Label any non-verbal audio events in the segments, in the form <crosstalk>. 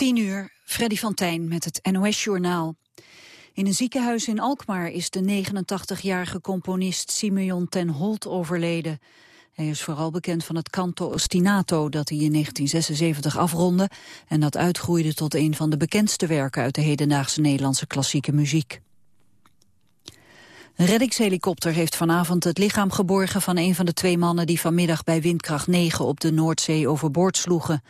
10 uur, Freddy van Tijn met het NOS-journaal. In een ziekenhuis in Alkmaar is de 89-jarige componist Simeon ten Holt overleden. Hij is vooral bekend van het canto ostinato dat hij in 1976 afronde... en dat uitgroeide tot een van de bekendste werken uit de hedendaagse Nederlandse klassieke muziek. Een reddingshelikopter heeft vanavond het lichaam geborgen van een van de twee mannen die vanmiddag bij windkracht 9 op de Noordzee overboord sloegen.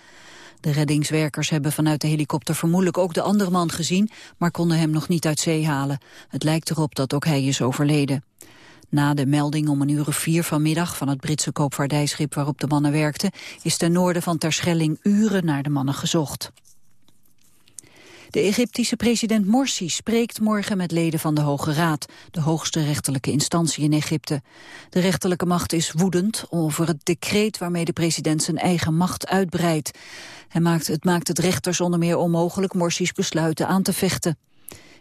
De reddingswerkers hebben vanuit de helikopter vermoedelijk ook de andere man gezien, maar konden hem nog niet uit zee halen. Het lijkt erop dat ook hij is overleden. Na de melding om een uur of vier vanmiddag van het Britse koopvaardijschip waarop de mannen werkten, is ten noorden van Terschelling uren naar de mannen gezocht. De Egyptische president Morsi spreekt morgen met leden van de Hoge Raad, de hoogste rechterlijke instantie in Egypte. De rechterlijke macht is woedend over het decreet waarmee de president zijn eigen macht uitbreidt. Hij maakt, het maakt het rechters onder meer onmogelijk Morsi's besluiten aan te vechten.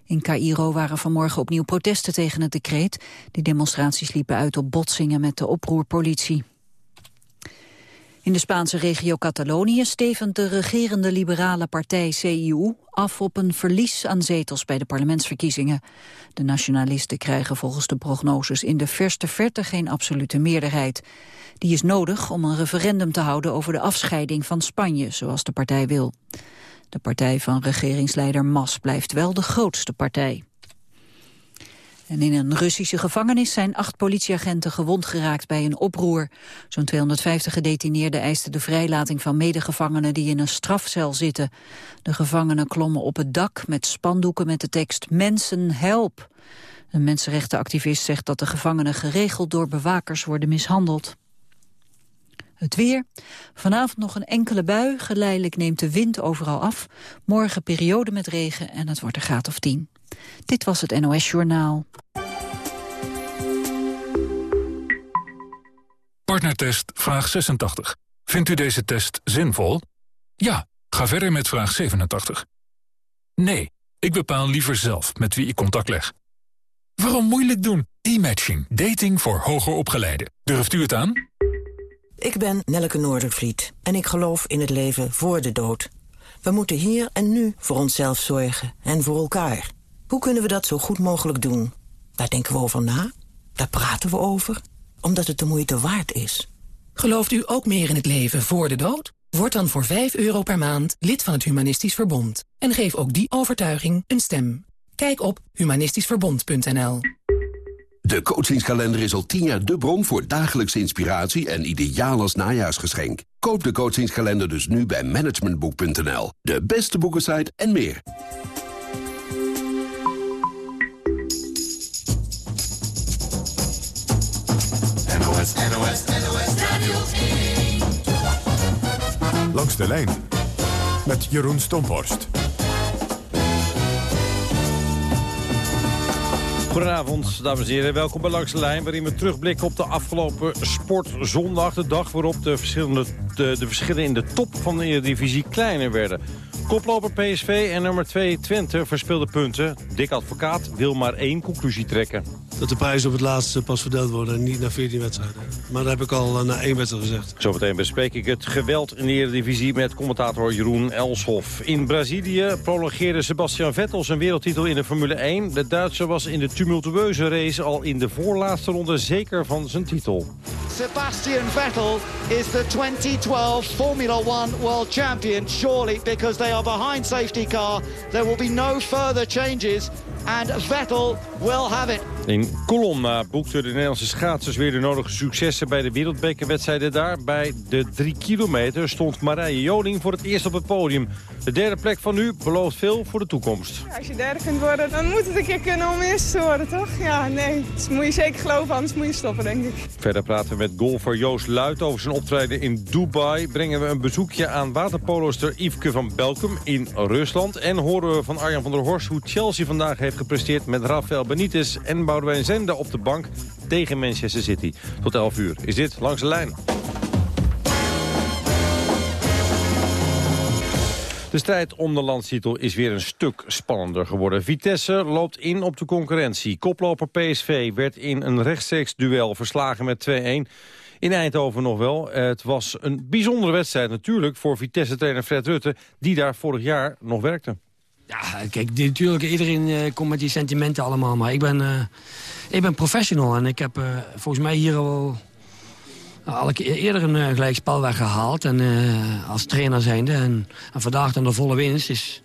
In Cairo waren vanmorgen opnieuw protesten tegen het decreet. Die demonstraties liepen uit op botsingen met de oproerpolitie. In de Spaanse regio Catalonië stevend de regerende liberale partij CIU af op een verlies aan zetels bij de parlementsverkiezingen. De nationalisten krijgen volgens de prognoses in de verste verte geen absolute meerderheid. Die is nodig om een referendum te houden over de afscheiding van Spanje, zoals de partij wil. De partij van regeringsleider Mas blijft wel de grootste partij. In een Russische gevangenis zijn acht politieagenten gewond geraakt bij een oproer. Zo'n 250 gedetineerden eisten de vrijlating van medegevangenen die in een strafcel zitten. De gevangenen klommen op het dak met spandoeken met de tekst Mensen, help! Een mensenrechtenactivist zegt dat de gevangenen geregeld door bewakers worden mishandeld. Het weer. Vanavond nog een enkele bui. Geleidelijk neemt de wind overal af. Morgen periode met regen en het wordt een graad of 10. Dit was het NOS Journaal. Partnertest vraag 86. Vindt u deze test zinvol? Ja, ga verder met vraag 87. Nee, ik bepaal liever zelf met wie ik contact leg. Waarom moeilijk doen? E-matching. Dating voor hoger opgeleiden. Durft u het aan? Ik ben Nelleke Noordervliet en ik geloof in het leven voor de dood. We moeten hier en nu voor onszelf zorgen en voor elkaar. Hoe kunnen we dat zo goed mogelijk doen? Daar denken we over na, daar praten we over, omdat het de moeite waard is. Gelooft u ook meer in het leven voor de dood? Word dan voor 5 euro per maand lid van het Humanistisch Verbond. En geef ook die overtuiging een stem. Kijk op humanistischverbond.nl De coachingskalender is al 10 jaar de bron voor dagelijkse inspiratie en ideaal als najaarsgeschenk. Koop de coachingskalender dus nu bij managementboek.nl. De beste boekensite en meer. NOS, NOS, NOS Radio 1. Langs de lijn met Jeroen Stomphorst. Goedenavond, dames en heren. Welkom bij Langs de Lijn, waarin we terugblikken op de afgelopen sportzondag. De dag waarop de, verschillende, de, de verschillen in de top van de Eredivisie kleiner werden. Koploper PSV en nummer 2 Twente verspeelde punten. Dick Advocaat wil maar één conclusie trekken. Dat de prijzen op het laatste pas verdeeld worden en niet na 14 wedstrijden. Maar dat heb ik al eh, na één wedstrijd gezegd. Zometeen bespreek ik het geweld in de Eredivisie met commentator Jeroen Elshoff. In Brazilië prolongeerde Sebastian Vettel zijn wereldtitel in de Formule 1. De Duitser was in de tumultueuze race al in de voorlaatste ronde zeker van zijn titel. Sebastian Vettel is the 2012 Formula 1 World Champion. Surely because they are behind safety car. There will be no further changes. And Vettel will have it. In Colonna boekten de Nederlandse schaatsers weer de nodige successen bij de wereldbekerwedstrijden daar. Bij de 3 kilometer stond Marije Joling voor het eerst op het podium. De derde plek van nu belooft veel voor de toekomst. Als je derde kunt worden, dan moet het een keer kunnen om eerste te worden, toch? Ja, nee. Dat moet je zeker geloven, anders moet je stoppen, denk ik. Verder praten we met golfer Joost Luit over zijn optreden in Dubai. Brengen we een bezoekje aan waterpoloster Yveske van Belkum in Rusland. En horen we van Arjan van der Horst hoe Chelsea vandaag heeft gepresteerd met Rafael Benitez en Boudewijn Zende op de bank tegen Manchester City. Tot 11 uur is dit Langs de Lijn. De strijd om de landstitel is weer een stuk spannender geworden. Vitesse loopt in op de concurrentie. Koploper PSV werd in een rechtstreeks duel verslagen met 2-1. In Eindhoven nog wel. Het was een bijzondere wedstrijd natuurlijk voor Vitesse-trainer Fred Rutte... die daar vorig jaar nog werkte. Ja, kijk, natuurlijk, iedereen uh, komt met die sentimenten allemaal. Maar ik ben, uh, ik ben professional en ik heb uh, volgens mij hier al al eerder een gelijk spel weggehaald. En als trainer zijnde. En, en vandaag dan de volle winst is...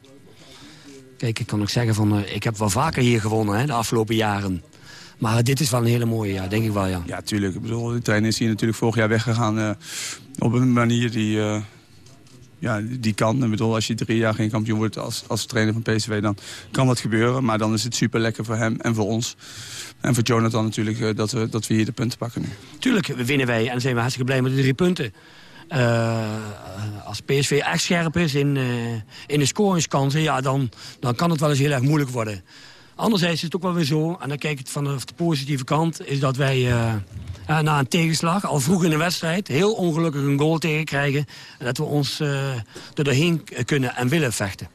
Kijk, ik kan ook zeggen van, ik heb wel vaker hier gewonnen hè, de afgelopen jaren. Maar dit is wel een hele mooie, ja, denk ik wel, ja. Ja, tuurlijk. De trainer is hier natuurlijk vorig jaar weggegaan op een manier die ja, die kan. Bedoel, als je drie jaar geen kampioen wordt als, als trainer van PSV... dan kan dat gebeuren. Maar dan is het super lekker voor hem en voor ons. En voor Jonathan natuurlijk eh, dat, we, dat we hier de punten pakken nu. Tuurlijk winnen wij en zijn we hartstikke blij met de drie punten. Uh, als PSV echt scherp is in, uh, in de scoringskansen... Ja, dan, dan kan het wel eens heel erg moeilijk worden. Anderzijds is het ook wel weer zo, en dan kijk ik vanaf de positieve kant... is dat wij uh, na een tegenslag, al vroeg in de wedstrijd... heel ongelukkig een goal tegenkrijgen... en dat we ons uh, er doorheen kunnen en willen vechten.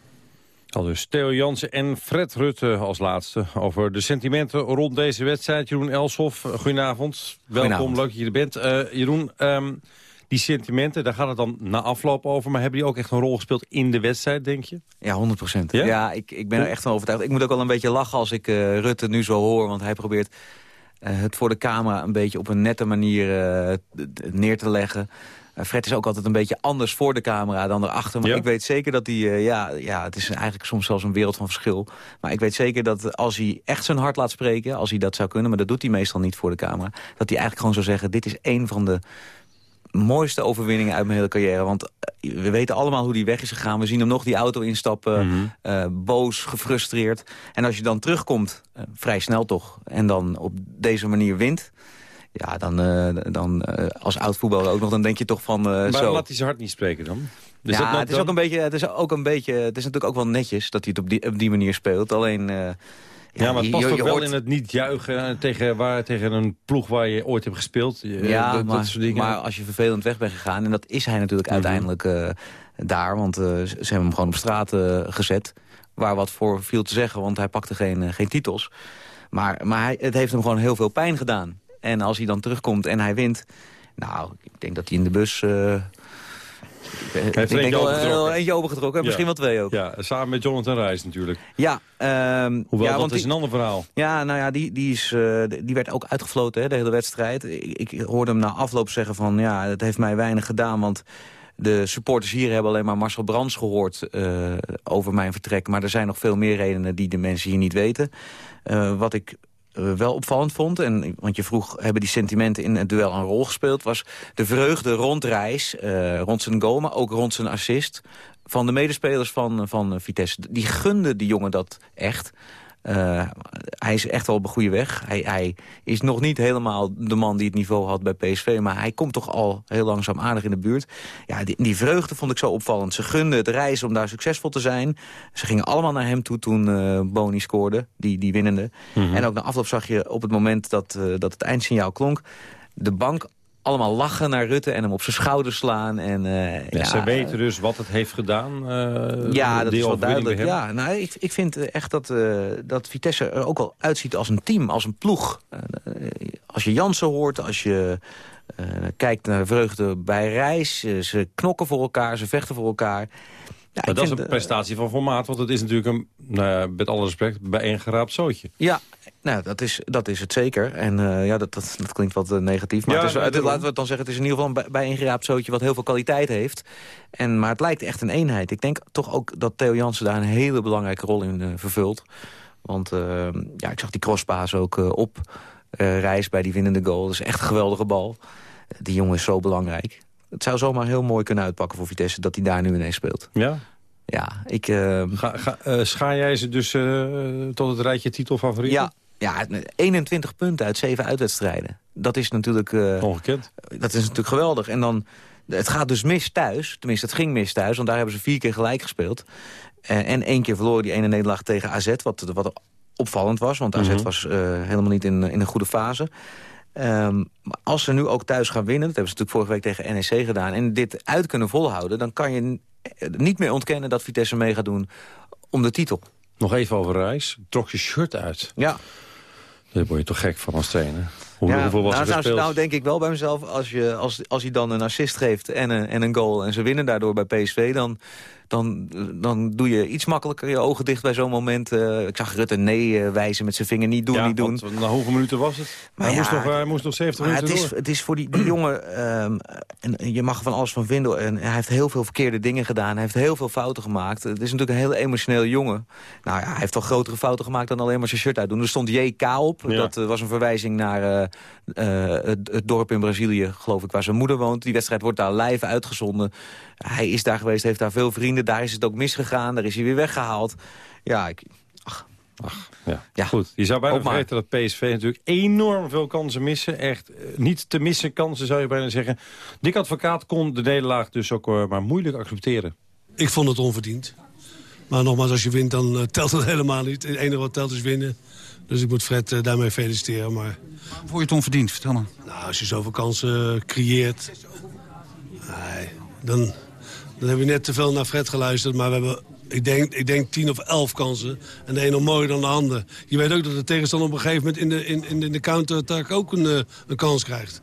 Al dus Theo Jansen en Fred Rutte als laatste over de sentimenten rond deze wedstrijd. Jeroen Elshoff, goedenavond. Welkom, leuk dat je er bent. Uh, Jeroen, um, die sentimenten, daar gaat het dan na afloop over. Maar hebben die ook echt een rol gespeeld in de wedstrijd, denk je? Ja, 100 procent. Ja? ja, ik, ik ben er echt van overtuigd. Ik moet ook wel een beetje lachen als ik uh, Rutte nu zo hoor. Want hij probeert uh, het voor de camera een beetje op een nette manier uh, neer te leggen. Fred is ook altijd een beetje anders voor de camera dan erachter. Maar ja. ik weet zeker dat hij... Uh, ja, ja, het is eigenlijk soms zelfs een wereld van verschil. Maar ik weet zeker dat als hij echt zijn hart laat spreken... als hij dat zou kunnen, maar dat doet hij meestal niet voor de camera... dat hij eigenlijk gewoon zou zeggen... dit is een van de mooiste overwinningen uit mijn hele carrière. Want eh, we weten allemaal hoe die weg is gegaan. We zien hem nog die auto instappen, mm -hmm. uh, boos, gefrustreerd. En als je dan terugkomt, uh, vrij snel toch, en dan op deze manier wint... Ja, dan, uh, dan als oud-voetballer ook nog, dan denk je toch van maar zo. laat hij zijn hart niet spreken dan? Dus ja, het is, ook een beetje, het is ook een beetje... Het is natuurlijk ook wel netjes dat hij het op die, op die manier speelt. Alleen ja, maar het past je, je ook wel in het niet juichen tegen, waar, tegen een ploeg waar je ooit hebt gespeeld. Ja, dat, maar, dat soort dingen. maar als je vervelend weg bent gegaan... en dat is hij natuurlijk mm -hmm. uiteindelijk uh, daar... want uh, ze hebben hem gewoon op straat uh, gezet... waar wat voor viel te zeggen, want hij pakte geen, geen titels. Maar, maar hij, het heeft hem gewoon heel veel pijn gedaan. En als hij dan terugkomt en hij wint... nou, ik denk dat hij in de bus hij heeft ik denk wel eentje opengetrokken. Ja. Misschien wel twee ook. Ja, samen met Jonathan Reis natuurlijk. Ja. Um, Hoewel, ja, dat is een ander verhaal. Ja, nou ja, die, die, is, uh, die werd ook uitgefloten, hè, de hele wedstrijd. Ik, ik hoorde hem na afloop zeggen van... ja, het heeft mij weinig gedaan, want... De supporters hier hebben alleen maar Marcel Brands gehoord uh, over mijn vertrek. Maar er zijn nog veel meer redenen die de mensen hier niet weten. Uh, wat ik wel opvallend vond... En, want je vroeg, hebben die sentimenten in het duel een rol gespeeld... was de vreugde rond Reis, uh, rond zijn goal, maar ook rond zijn assist... van de medespelers van, van Vitesse. Die gunden die jongen dat echt... Uh, hij is echt wel op een goede weg. Hij, hij, is nog niet helemaal de man die het niveau had bij PSV... maar hij komt toch al heel langzaam aardig in de buurt. Ja, die, die vreugde vond ik zo opvallend. Ze gunden het reizen om daar succesvol te zijn. Ze gingen allemaal naar hem toe toen uh, Boni scoorde, die, die winnende. Mm -hmm. En ook na afloop zag je op het moment dat, uh, dat het eindsignaal klonk... de bank allemaal lachen naar Rutte en hem op zijn schouder slaan. En, uh, ja, ze weten dus wat het heeft gedaan. Uh, ja, dat is wel duidelijk. Ja, nou, ik, ik vind echt dat, uh, dat Vitesse er ook wel uitziet als een team, als een ploeg. als je Jansen hoort, als je kijkt naar de vreugde bij Reis. ze knokken voor elkaar, ze vechten voor elkaar. Ja, maar dat is een prestatie van formaat, want het is natuurlijk een, nou met alle respect, bij één geraapt zootje. Ja, nou, dat is, dat is het zeker. En uh, ja, dat, dat, dat, klinkt wat uh, negatief. Maar ja, het is, het, laten we het dan zeggen, het is in ieder geval een bij één geraapt zootje wat heel veel kwaliteit heeft. En, maar het lijkt echt een eenheid. Ik denk toch ook dat Theo Jansen daar een hele belangrijke rol in uh, vervult. Want ja, ik zag die crosspaas ook op reis bij die winnende goal. Dat is echt een geweldige bal. die jongen is zo belangrijk het zou zomaar heel mooi kunnen uitpakken voor Vitesse... dat hij daar nu ineens speelt. Ja? Ja, ik... Uh... Ga, ga, uh, schaar jij ze dus uh, tot het rijtje titelfavorieten? Ja, ja, 21 punten uit 7 uitwedstrijden. Dat is natuurlijk... Ongekend. Dat is natuurlijk geweldig. En dan... Het gaat dus mis thuis. Tenminste, het ging mis thuis. Want daar hebben ze vier keer gelijk gespeeld. en één keer verloren die ene nederlaag tegen AZ. Wat, wat opvallend was. Want AZ mm -hmm. was helemaal niet in, in een goede fase. Um, als ze nu ook thuis gaan winnen, dat hebben ze natuurlijk vorige week tegen NEC gedaan... en dit uit kunnen volhouden, dan kan je niet meer ontkennen... dat Vitesse mee gaat doen om de titel. Nog even over Reis. Trok je shirt uit. Ja. Daar word je toch gek van als trainer? Hoe, Ja, hoeveel was nou, nou, nou denk ik wel bij mezelf, als, je, als, als hij dan een assist geeft en een, en een goal... en ze winnen daardoor bij PSV, dan, dan, dan doe je iets makkelijker je ogen dicht bij zo'n moment. Eh, ik zag Rutte nee eh, wijzen met zijn vinger, niet doen, ja, niet doen. want na hoeveel minuten was het? Maar hij, ja, moest nog, hij moest nog 70 Maar het minuten is, door. het is voor die, die <clears throat> jongen... ehm, en je mag er van alles van vinden. En hij heeft heel veel verkeerde dingen gedaan. Hij heeft heel veel fouten gemaakt. Het is natuurlijk een heel emotioneel jongen. Nou ja, hij heeft al grotere fouten gemaakt dan alleen maar zijn shirt uitdoen. Er stond JK op. Ja. Dat eh, was een verwijzing naar eh, eh, het, het dorp in Brazilië, geloof ik, waar zijn moeder woont. Die wedstrijd wordt daar live uitgezonden. Hij is daar geweest, heeft daar veel vrienden. Daar is het ook misgegaan. Daar is hij weer weggehaald. Ja, ik, Ja. Ja. Goed, je zou bijna maar. vergeten dat PSV natuurlijk enorm veel kansen missen. Echt eh, niet te missen kansen zou je bijna zeggen. Dick Advocaat kon de nederlaag dus ook eh, maar moeilijk accepteren. Ik vond het onverdiend. Maar nogmaals, als je wint, dan eh, telt het <laughs> helemaal niet. Het enige wat telt is winnen. Dus ik moet Fred daarmee feliciteren. Maar Vond je het onverdiend? Vertel me. nou, als je zoveel kansen creëert... Nee, dan, dan heb je net te veel naar Fred geluisterd. Maar we hebben, ik denk, ik denk tien of elf kansen. En de ene nog mooier dan de ander. Je weet ook dat de tegenstander op een gegeven moment... in de, in, in, de counter-attack ook een, eh, een kans krijgt.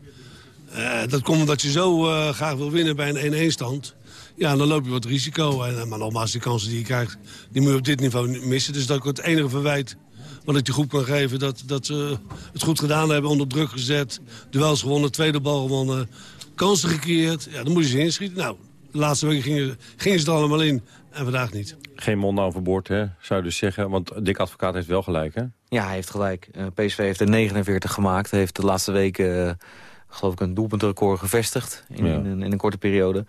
Eh, dat komt omdat je zo eh, graag wil winnen bij een 1-1 stand. Ja, dan loop je wat risico. En, maar nogmaals, die kansen die je krijgt, die moet je op dit niveau niet missen. Dus dat ik het enige verwijt wat ik die groep kan geven... dat, dat ze het goed gedaan hebben, onder druk gezet. Duels gewonnen, tweede bal gewonnen. Kansen gecreëerd. Ja, dan moet je ze inschieten. Nou, de laatste weken gingen, gingen ze er allemaal in. En vandaag niet. Geen mond overboord, hè, zou je dus zeggen. Want Dick Advocaat heeft wel gelijk, hè? Ja, hij heeft gelijk. Eh, PSV heeft er 49 gemaakt. Hij heeft de laatste weken, eh, geloof ik, een doelpuntrecord gevestigd in, Ja. in, een- in een korte periode.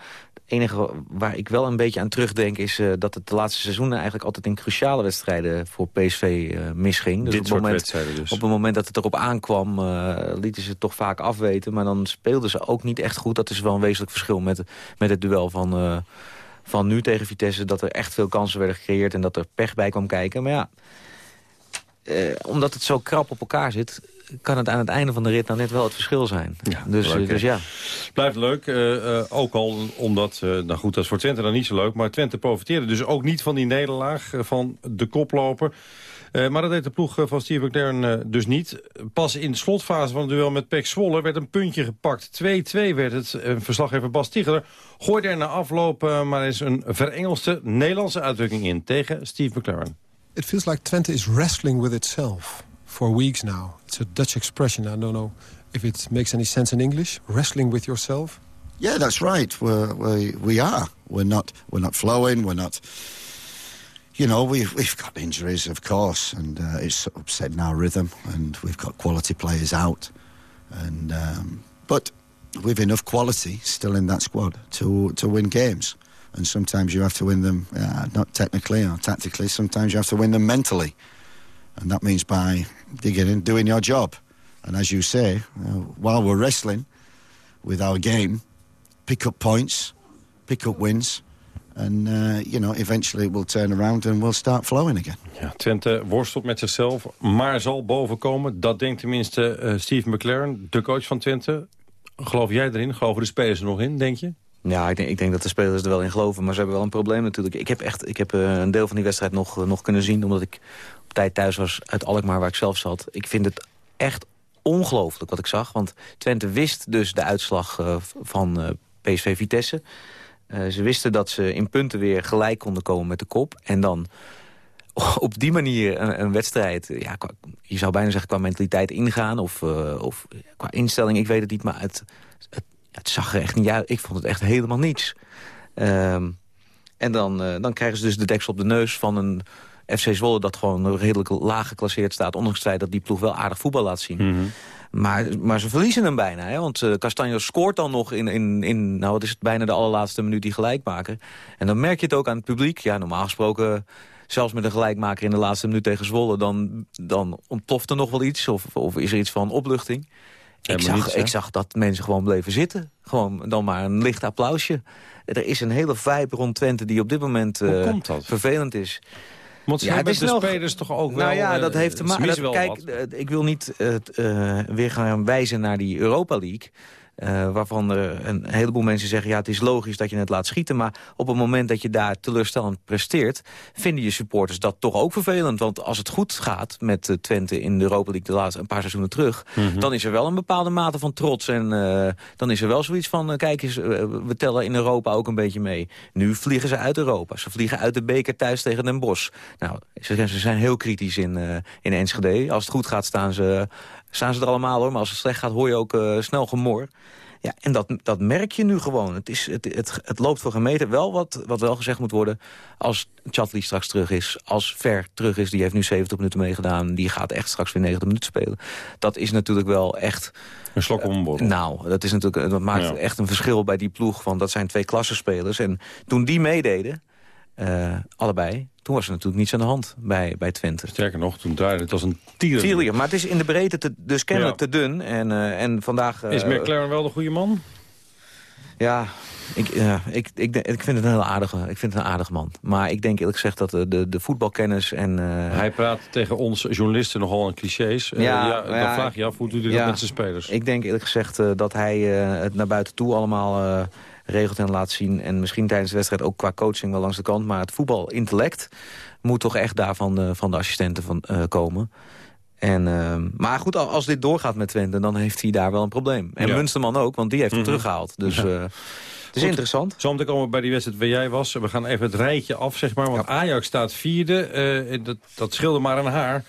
Enige waar ik wel een beetje aan terugdenk... is eh, dat het de laatste seizoenen eigenlijk altijd in cruciale wedstrijden... voor PSV eh, misging. Dus Dit op soort moment, wedstrijden dus. Op het moment dat het erop aankwam, eh, lieten ze het toch vaak afweten. Maar dan speelden ze ook niet echt goed. Dat is wel een wezenlijk verschil met, met het duel van... van nu tegen Vitesse, dat er echt veel kansen werden gecreëerd... en dat er pech bij kwam kijken. Maar ja, omdat het zo krap op elkaar zit... kan het aan het einde van de rit nou net wel het verschil zijn. dus, leuk, eh, dus ja. Blijft leuk, eh, eh, ook al omdat, eh, nou goed, dat is voor Twente dan niet zo leuk... maar Twente profiteerde dus ook niet van die nederlaag van de koploper... Eh, maar dat deed de ploeg van Steve McLaren dus niet. Pas in de slotfase van het duel met Pek Zwolle werd een puntje gepakt. 2-2 werd het. Eh, verslaggever Bas Ticheler gooide er na afloop eh, maar eens een verengelse Nederlandse uitdrukking in tegen Steve McLaren. It feels like Twente is wrestling with itself for weeks now. It's a Dutch expression. I don't know if it makes any sense in English. Wrestling with yourself. Yeah, that's right. We're, we we are. We're not. We're not flowing. We're not. You know, we've we've got injuries, of course, and uh, it's upsetting our rhythm. And we've got quality players out, and um, but we've enough quality still in that squad to to win games. And sometimes you have to win them uh, not technically or tactically. Sometimes you have to win them mentally, and that means by digging in, doing your job. And as you say, uh, while we're wrestling with our game, pick up points, pick up wins, and uh, you know eventually it will turn around and we'll start flowing again. Ja, Twente worstelt met zichzelf, maar zal bovenkomen. Dat denkt tenminste eh, Steve McLaren, de coach van Twente. Geloof jij erin? Geloven de spelers er nog in, denk je? Ja, ik denk, ik denk dat de spelers er wel in geloven. Maar ze hebben wel een probleem natuurlijk. Ik heb, echt, ik heb eh, een deel van die wedstrijd nog, nog kunnen zien... omdat ik tijd thuis was uit Alkmaar waar ik zelf zat. Ik vind het echt ongelooflijk wat ik zag. Want Twente wist dus de uitslag eh, van eh, PSV Vitesse. Eh, ze wisten dat ze in punten weer gelijk konden komen met de kop. En dan <laughs> op die manier een, een wedstrijd... Ja, je zou bijna zeggen qua mentaliteit ingaan of, of qua instelling. Ik weet het niet, maar het, het, zag er echt niet uit. Ik vond het echt helemaal niets. Ehm, en dan, dan krijgen ze dus de deksel op de neus van een FC Zwolle... dat gewoon redelijk laag geclasseerd staat. Ondanks het feit dat die ploeg wel aardig voetbal laat zien. Maar, maar ze verliezen hem bijna. Hè? Want uh, Castanjo scoort dan nog in, in, in... Nou, wat is het bijna de allerlaatste minuut die gelijkmaker. En dan merk je het ook aan het publiek. Ja, normaal gesproken... Zelfs met een gelijkmaker in de laatste minuut tegen Zwolle... dan, dan ontploft er nog wel iets. Of, of is er iets van opluchting. Ik zag, niets, ik zag dat mensen gewoon bleven zitten. Gewoon dan maar een licht applausje. Er is een hele vibe rond Twente die op dit moment eh, vervelend is. Want ze Ja, hebben het de nog- spelers toch ook wel... Nou ja, eh, dat heeft te maken... Kijk, wat. eh, ik wil niet eh, weer gaan wijzen naar die Europa League. Uh, waarvan er een heleboel mensen zeggen... ja, het is logisch dat je het laat schieten... maar op het moment dat je daar teleurstellend presteert... vinden je supporters dat toch ook vervelend. Want als het goed gaat met uh, Twente in de Europa League... de laatste een paar seizoenen terug... Mm -hmm. dan is er wel een bepaalde mate van trots. En uh, dan is er wel zoiets van... kijk eens, we tellen in Europa ook een beetje mee. Nu vliegen ze uit Europa. Ze vliegen uit de beker thuis tegen Den Bosch. Nou, ze, ze zijn heel kritisch in, in Enschede. Als het goed gaat staan ze staan ze er allemaal hoor. Maar als het slecht gaat hoor je ook uh, snel gemor. Ja, en dat, dat merk je nu gewoon. Het, is, het, het, het loopt voor gemeten. Wel wat, wat wel gezegd moet worden, als Chatley straks terug is... als Ver terug is, die heeft nu 70 minuten meegedaan... die gaat echt straks weer 90 minuten spelen. Dat is natuurlijk wel echt... Een slok om. Uh, nou, dat, is natuurlijk, dat maakt ja. echt een verschil bij die ploeg. Want dat zijn twee klassenspelers. En toen die meededen, uh, allebei... Toen was er natuurlijk niets aan de hand bij, bij Twente. Sterker nog, toen draaide het als een tier. Tier, maar het is in de breedte te, dus kennelijk ja. te dun. En, uh, en vandaag... Uh, is McLaren wel de goede man? Ja, ik, ik, ik, ik vind het een heel aardige, ik vind het een aardige man. Maar ik denk eerlijk gezegd dat de, de, de voetbalkennis en... Hij praat tegen ons journalisten nogal in clichés. Ja, ja, dan ja, vraag je af, hoe doet hij dat met zijn spelers? Ik denk eerlijk gezegd dat hij het naar buiten toe allemaal regelt en laat zien. En misschien tijdens de wedstrijd ook qua coaching wel langs de kant. Maar het voetbalintellect moet toch echt daar van de, van de assistenten van, uh, komen. En, uh, maar goed, als dit doorgaat met Twente, dan heeft hij daar wel een probleem. En ja. Munsterman ook, want die heeft hem mm -hmm. teruggehaald. Dus ja. uh, het is goed, interessant. Zometeen komen we bij die wedstrijd waar jij was. We gaan even het rijtje af, zeg maar. Want ja. Ajax staat vierde. Dat, dat scheelde maar een haar.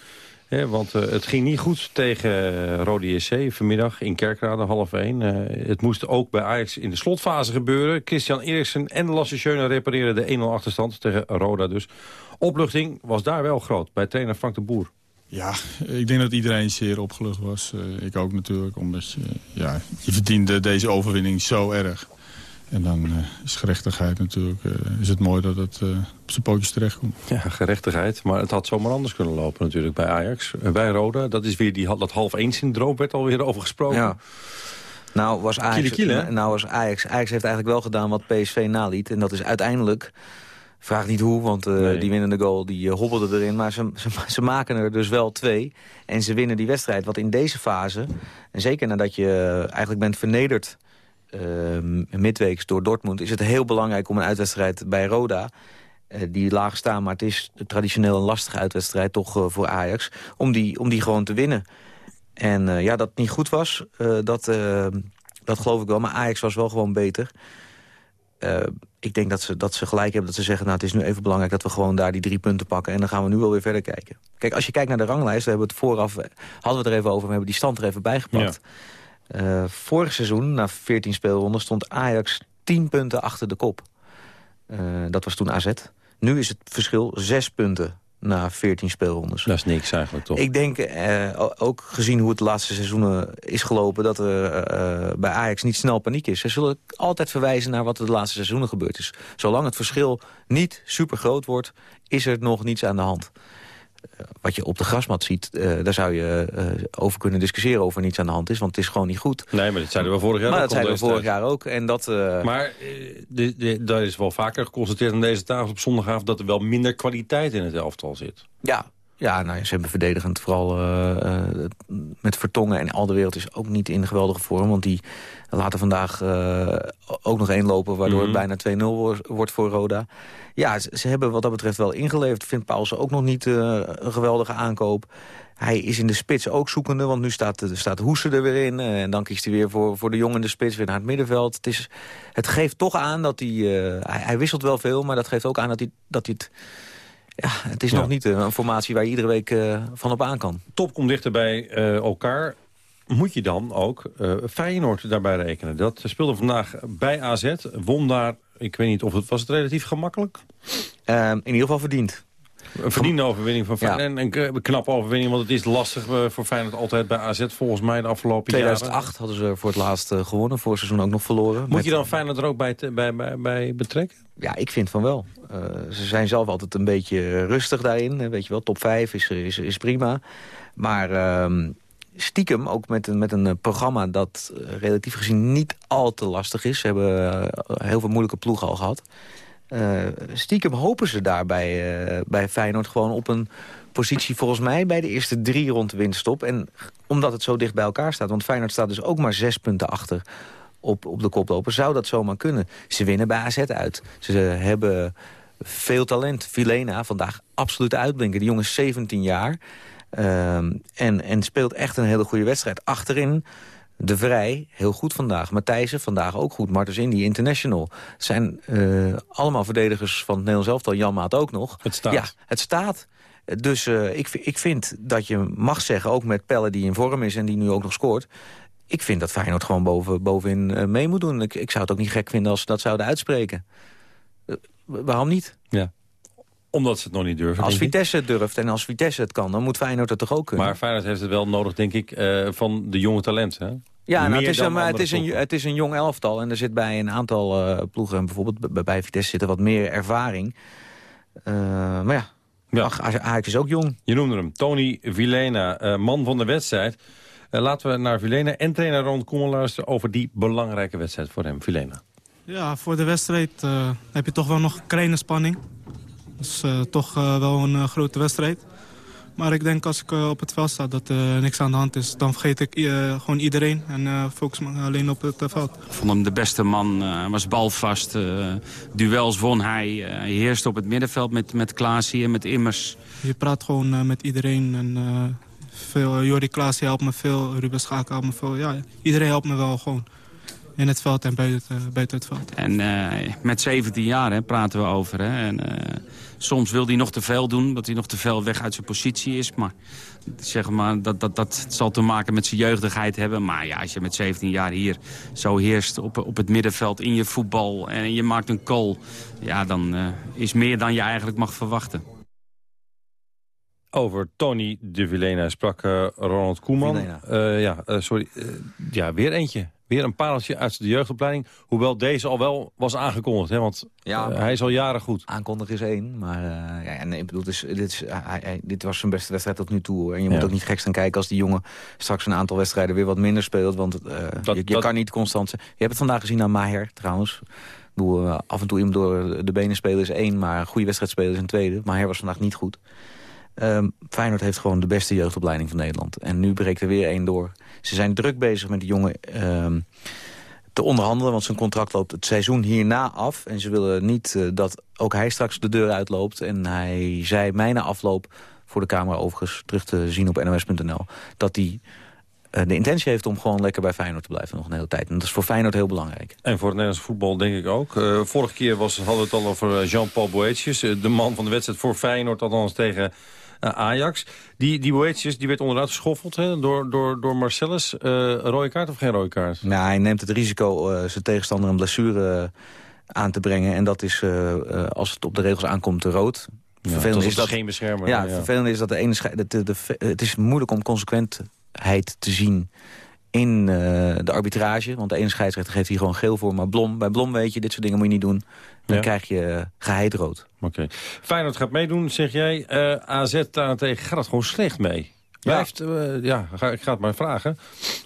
Ja, want uh, het ging niet goed tegen uh, Rode JC vanmiddag in Kerkrade, half één. Uh, het moest ook bij Ajax in de slotfase gebeuren. Christian Eriksen en Lasse Schöne repareren de 1-0 achterstand tegen Roda dus. Opluchting was daar wel groot bij trainer Frank de Boer. Ja, ik denk dat iedereen zeer opgelucht was. ik ook natuurlijk, omdat je, ja, je verdiende deze overwinning zo erg. En dan uh, is gerechtigheid natuurlijk, uh, is het mooi dat het uh, op zijn pootjes terechtkomt. Ja, gerechtigheid. Maar het had zomaar anders kunnen lopen natuurlijk bij Ajax. bij Roda, dat is weer die, dat half één syndroom werd alweer <laughs> over gesproken. Ja. Nou was, Ajax, kiele, kiele, nou was Ajax, Ajax heeft eigenlijk wel gedaan wat PSV naliet. En dat is uiteindelijk, vraag niet hoe, want nee. die winnende goal die hobbelde erin. Maar ze, ze, <laughs> ze, maken er dus wel twee. En ze winnen die wedstrijd. Wat in deze fase, en zeker nadat je eigenlijk bent vernederd uh, midweeks door Dortmund... is het heel belangrijk om een uitwedstrijd bij Roda... Uh, die laag staan, maar het is traditioneel een lastige uitwedstrijd... toch uh, voor Ajax, om die, om die gewoon te winnen. En ja, dat niet goed was, dat, dat geloof ik wel. Maar Ajax was wel gewoon beter. ik denk dat ze, dat ze gelijk hebben dat ze zeggen... nou, het is nu even belangrijk dat we gewoon daar die drie punten pakken... en dan gaan we nu wel weer verder kijken. Kijk, als je kijkt naar de ranglijst, we hebben het vooraf... hadden we het er even over, we hebben die stand er even bijgepakt... Ja. Uh, vorig seizoen, na 14 speelronden, stond Ajax 10 punten achter de kop. Uh, dat was toen AZ. Nu is het verschil 6 punten na 14 speelrondes. Dat is niks eigenlijk, toch? Ik denk, uh, ook gezien hoe het de laatste seizoenen is gelopen... dat er bij Ajax niet snel paniek is. Ze zullen altijd verwijzen naar wat er de laatste seizoenen gebeurd is. Zolang het verschil niet super groot wordt, is er nog niets aan de hand wat je op de grasmat ziet, uh, daar zou je uh, over kunnen discussiëren over niets aan de hand is. Want het is gewoon niet goed. Nee, maar dat zeiden we vorig jaar maar ook. dat zeiden we vorig jaar ook. En dat, uh... Maar de, de, daar is wel vaker geconstateerd aan deze tafel op zondagavond... dat er wel minder kwaliteit in het elftal zit. Ja, ja, nou, ze hebben verdedigend vooral uh, uh, met Vertongen en al de wereld is ook niet in geweldige vorm. Want die laten vandaag uh, ook nog één lopen, waardoor mm -hmm. het bijna 2-0 wordt, wordt voor Roda. Ja, ze, ze, hebben wat dat betreft wel ingeleverd. Vindt Paulsen ook nog niet een geweldige aankoop. Hij is in de spits ook zoekende, want nu staat, staat Hoesen er weer in. en dan kiest hij weer voor, voor de jongen in de spits, weer naar het middenveld. Het, is, het geeft toch aan dat hij, hij... Hij wisselt wel veel, maar dat geeft ook aan dat hij, dat hij het ja, het is ja. nog niet een formatie waar je iedere week uh, van op aan kan. Top komt dichter bij uh, elkaar. Moet je dan ook uh, Feyenoord daarbij rekenen? Dat speelde vandaag bij AZ. Won daar, ik weet niet of het was het relatief gemakkelijk? Uh, in ieder geval verdiend. Een verdiende overwinning van Feyenoord. Ja. En een knappe overwinning, want het is lastig voor Feyenoord altijd bij AZ volgens mij de afgelopen 2008 jaren. 2008 hadden ze voor het laatst uh, gewonnen, voor seizoen ook nog verloren. Moet je dan Feyenoord er ook bij, te, bij, bij, bij, betrekken? Ja, ik vind van wel. Uh, ze zijn zelf altijd een beetje rustig daarin. Weet je wel, top 5 is, is, is prima. Maar uh, stiekem, ook met een, met een programma dat relatief gezien niet al te lastig is. Ze hebben heel veel moeilijke ploegen al gehad. Uh, stiekem hopen ze daar bij, uh, bij Feyenoord gewoon op een positie volgens mij bij de eerste drie rond de winststop. En omdat het zo dicht bij elkaar staat, want Feyenoord staat dus ook maar zes punten achter op, op de koploper, zou dat zomaar kunnen. Ze winnen bij AZ uit. Ze hebben veel talent. Vilena, vandaag absoluut uitblinken. Die jongen is 17 jaar. Ehm, en, en speelt echt een hele goede wedstrijd. Achterin de Vrij, heel goed vandaag. Matthijsen, vandaag ook goed. Martens Indy, international. zijn uh, allemaal verdedigers van het Nederlands elftal. Jan Maat ook nog. Het staat. Ja, het staat. Dus uh, ik, ik vind dat je mag zeggen, ook met Pelle die in vorm is... en die nu ook nog scoort... ik vind dat Feyenoord gewoon boven, bovenin uh, mee moet doen. Ik, ik zou het ook niet gek vinden als ze dat zouden uitspreken. waarom niet? Ja omdat ze het nog niet durven. Als Vitesse het durft en als Vitesse het kan, dan moet Feyenoord het toch ook kunnen. Maar Feyenoord heeft het wel nodig, denk ik, uh, van de jonge talenten. Ja, nou, het, is een, het, is een, het is een jong elftal. En er zit bij een aantal uh, ploegen, bijvoorbeeld bij, bij Vitesse zit er wat meer ervaring. Uh, maar ja, ja. Ach, Ajax is ook jong. Je noemde hem, Tony Vilena, man van de wedstrijd. laten we naar Vilena en trainer Ron Koeman luisteren... over die belangrijke wedstrijd voor hem, Vilena. Ja, voor de wedstrijd heb je toch wel nog kleine spanning. Dat is uh, toch uh, wel een uh, grote wedstrijd. Maar ik denk als ik op het veld sta dat er niks aan de hand is. Dan vergeet ik gewoon iedereen en focus me alleen op het veld. Ik vond hem de beste man. Hij was balvast. duels won hij. Hij heerste op het middenveld met, met Klaas en met Immers. Je praat gewoon met iedereen. En, veel, Jordi Klaas helpt me veel. Ruben Schaken helpt me veel. Ja, iedereen helpt me wel gewoon in het veld en buiten, het veld. En uh, met 17 jaar hè, praten we over. Hè. En, uh, soms wil hij nog te veel doen, dat hij nog te veel weg uit zijn positie is. Maar, zeg maar dat, dat, dat zal te maken met zijn jeugdigheid hebben. Maar ja, als je met 17 jaar hier zo heerst op, op het middenveld in je voetbal... en je maakt een goal, ja, dan uh, is meer dan je eigenlijk mag verwachten. Over Tony de Vilena sprak Ronald Koeman. ja, sorry. ja, weer eentje. Weer een pareltje uit de jeugdopleiding. Hoewel deze al wel was aangekondigd. Hè? Want ja, hij is al jaren goed. Aankondig is één. Maar ja, nee, ik bedoel, dit, is, dit, is, hij, hij, dit was zijn beste wedstrijd tot nu toe. En je moet ook niet gek staan kijken als die jongen straks een aantal wedstrijden weer wat minder speelt. Want dat, je, je dat... kan niet constant... Je hebt het vandaag gezien aan Maher trouwens. Af en toe iemand door de benen spelen is één. Maar een goede wedstrijd spelen is een tweede. Maher was vandaag niet goed. Um, Feyenoord heeft gewoon de beste jeugdopleiding van Nederland. En nu breekt er weer één door. Ze zijn druk bezig met die jongen um, te onderhandelen... want zijn contract loopt het seizoen hierna af. En ze willen niet uh, dat ook hij straks de deur uitloopt. En hij zei mij na afloop, voor de camera overigens... terug te zien op nws.nl, dat hij... Uh, de intentie heeft om gewoon lekker bij Feyenoord te blijven nog een hele tijd. En dat is voor Feyenoord heel belangrijk. En voor het Nederlands voetbal denk ik ook. Uh, vorige keer was, hadden we het al over Jean-Paul Boetjes. de man van de wedstrijd voor Feyenoord, althans tegen uh, Ajax. Die, die Boetjes, die werd onderuit geschoffeld hè, door, door, door Marcellus. Uh, rode kaart of geen rode kaart? Nou, hij neemt het risico zijn tegenstander een blessure aan te brengen. En dat is, als het op de regels aankomt, rood. Ja, vervelend is dat geen beschermer. Ja, ja. vervelend is dat de ene de, de, het is moeilijk om te zien in uh, de arbitrage. Want de ene scheidsrechter geeft hier gewoon geel voor. Maar Blom, bij Blom weet je, dit soort dingen moet je niet doen. Dan ja. krijg je uh, geheid rood. Oké. Okay. Feyenoord gaat meedoen, zeg jij. Uh, AZ daarentegen gaat het gewoon slecht mee. Blijft, ja, ja ga, ik ga het maar vragen.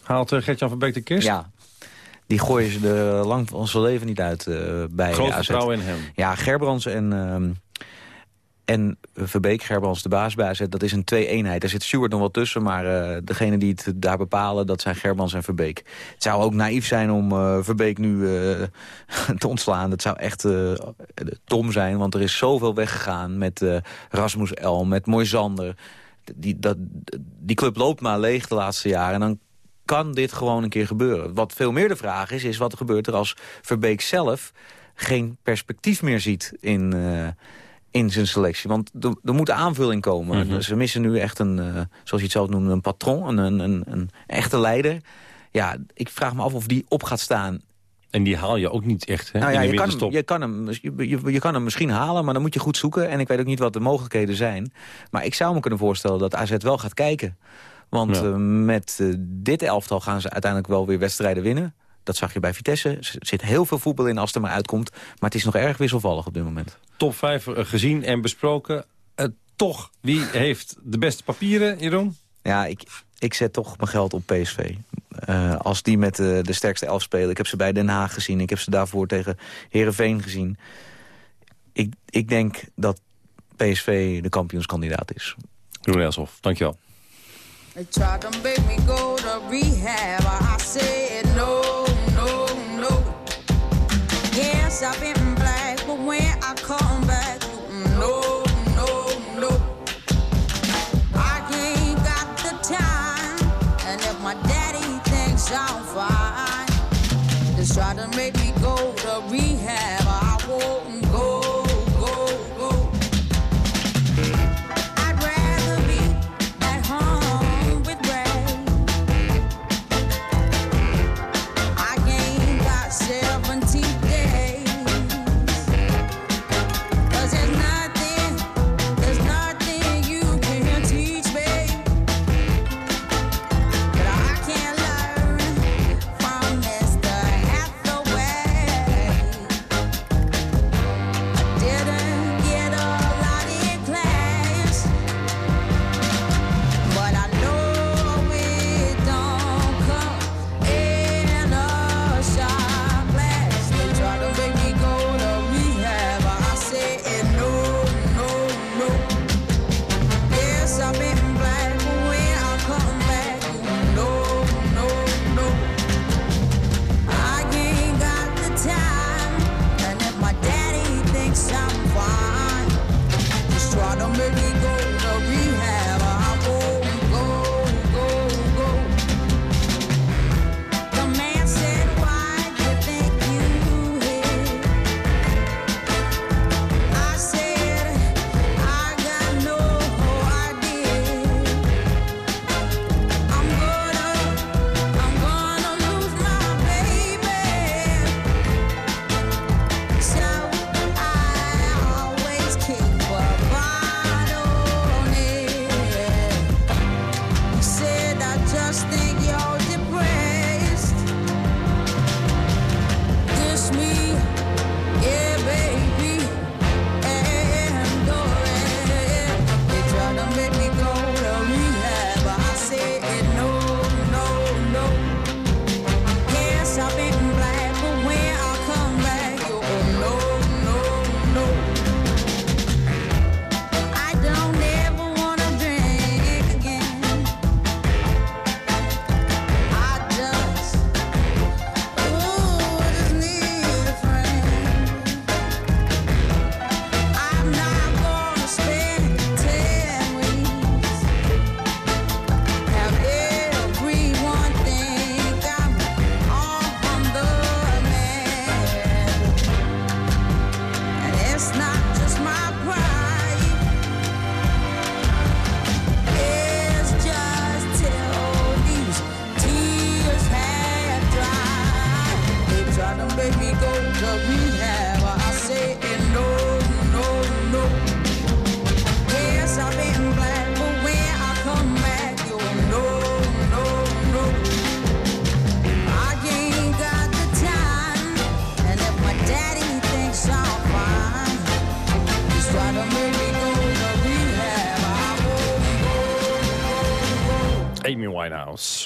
Haalt Gertjan van Beek de kist? Ja. Die gooien ze er lang van zijn leven niet uit bij Groot AZ. vertrouwen in hem. Ja, Gerbrands en... En Verbeek, Gerbrands de baas bij AZ, dat is een twee-eenheid. Daar zit Stuart nog wel tussen, maar uh, degene die het daar bepalen... dat zijn Gerbrands en Verbeek. Het zou ook naïef zijn om uh, Verbeek nu uh, <laughs> te ontslaan. Dat zou echt dom zijn, want er is zoveel weggegaan... met Rasmus Elm, met Moisander. Die, dat, die club loopt maar leeg de laatste jaren. En dan kan dit gewoon een keer gebeuren. Wat veel meer de vraag is, is wat er gebeurt er als Verbeek zelf... geen perspectief meer ziet in in zijn selectie. Want er, er moet aanvulling komen. Mm -hmm. Ze missen nu echt een, uh, zoals je het zelf noemde, een patron, een, een, een, echte leider. Ja, ik vraag me af of die op gaat staan en die haal je ook niet echt, hè? Nou ja, je kan, hem, je, kan hem, je, je, je, kan hem misschien halen, maar dan moet je goed zoeken. En ik weet ook niet wat de mogelijkheden zijn. Maar ik zou me kunnen voorstellen dat AZ wel gaat kijken. Want ja. uh, met uh, dit elftal gaan ze uiteindelijk wel weer wedstrijden winnen. Dat zag je bij Vitesse. Er zit heel veel voetbal in als er maar uitkomt. Maar het is nog erg wisselvallig op dit moment. Top 5 gezien en besproken. Uh, toch, wie heeft de beste papieren, Jeroen? Ja, ik, ik zet toch mijn geld op PSV. Uh, als die met de, de sterkste elf spelen. Ik heb ze bij Den Haag gezien. Ik heb ze daarvoor tegen Herenveen gezien. Ik, ik denk dat PSV de kampioenskandidaat is. Jeroen Elshoff, dankjewel. They tried to make me go to rehab. I said Yes, I've been black, but when I come back, no, no, no. I ain't got the time, and if my daddy thinks I'm fine, just try to make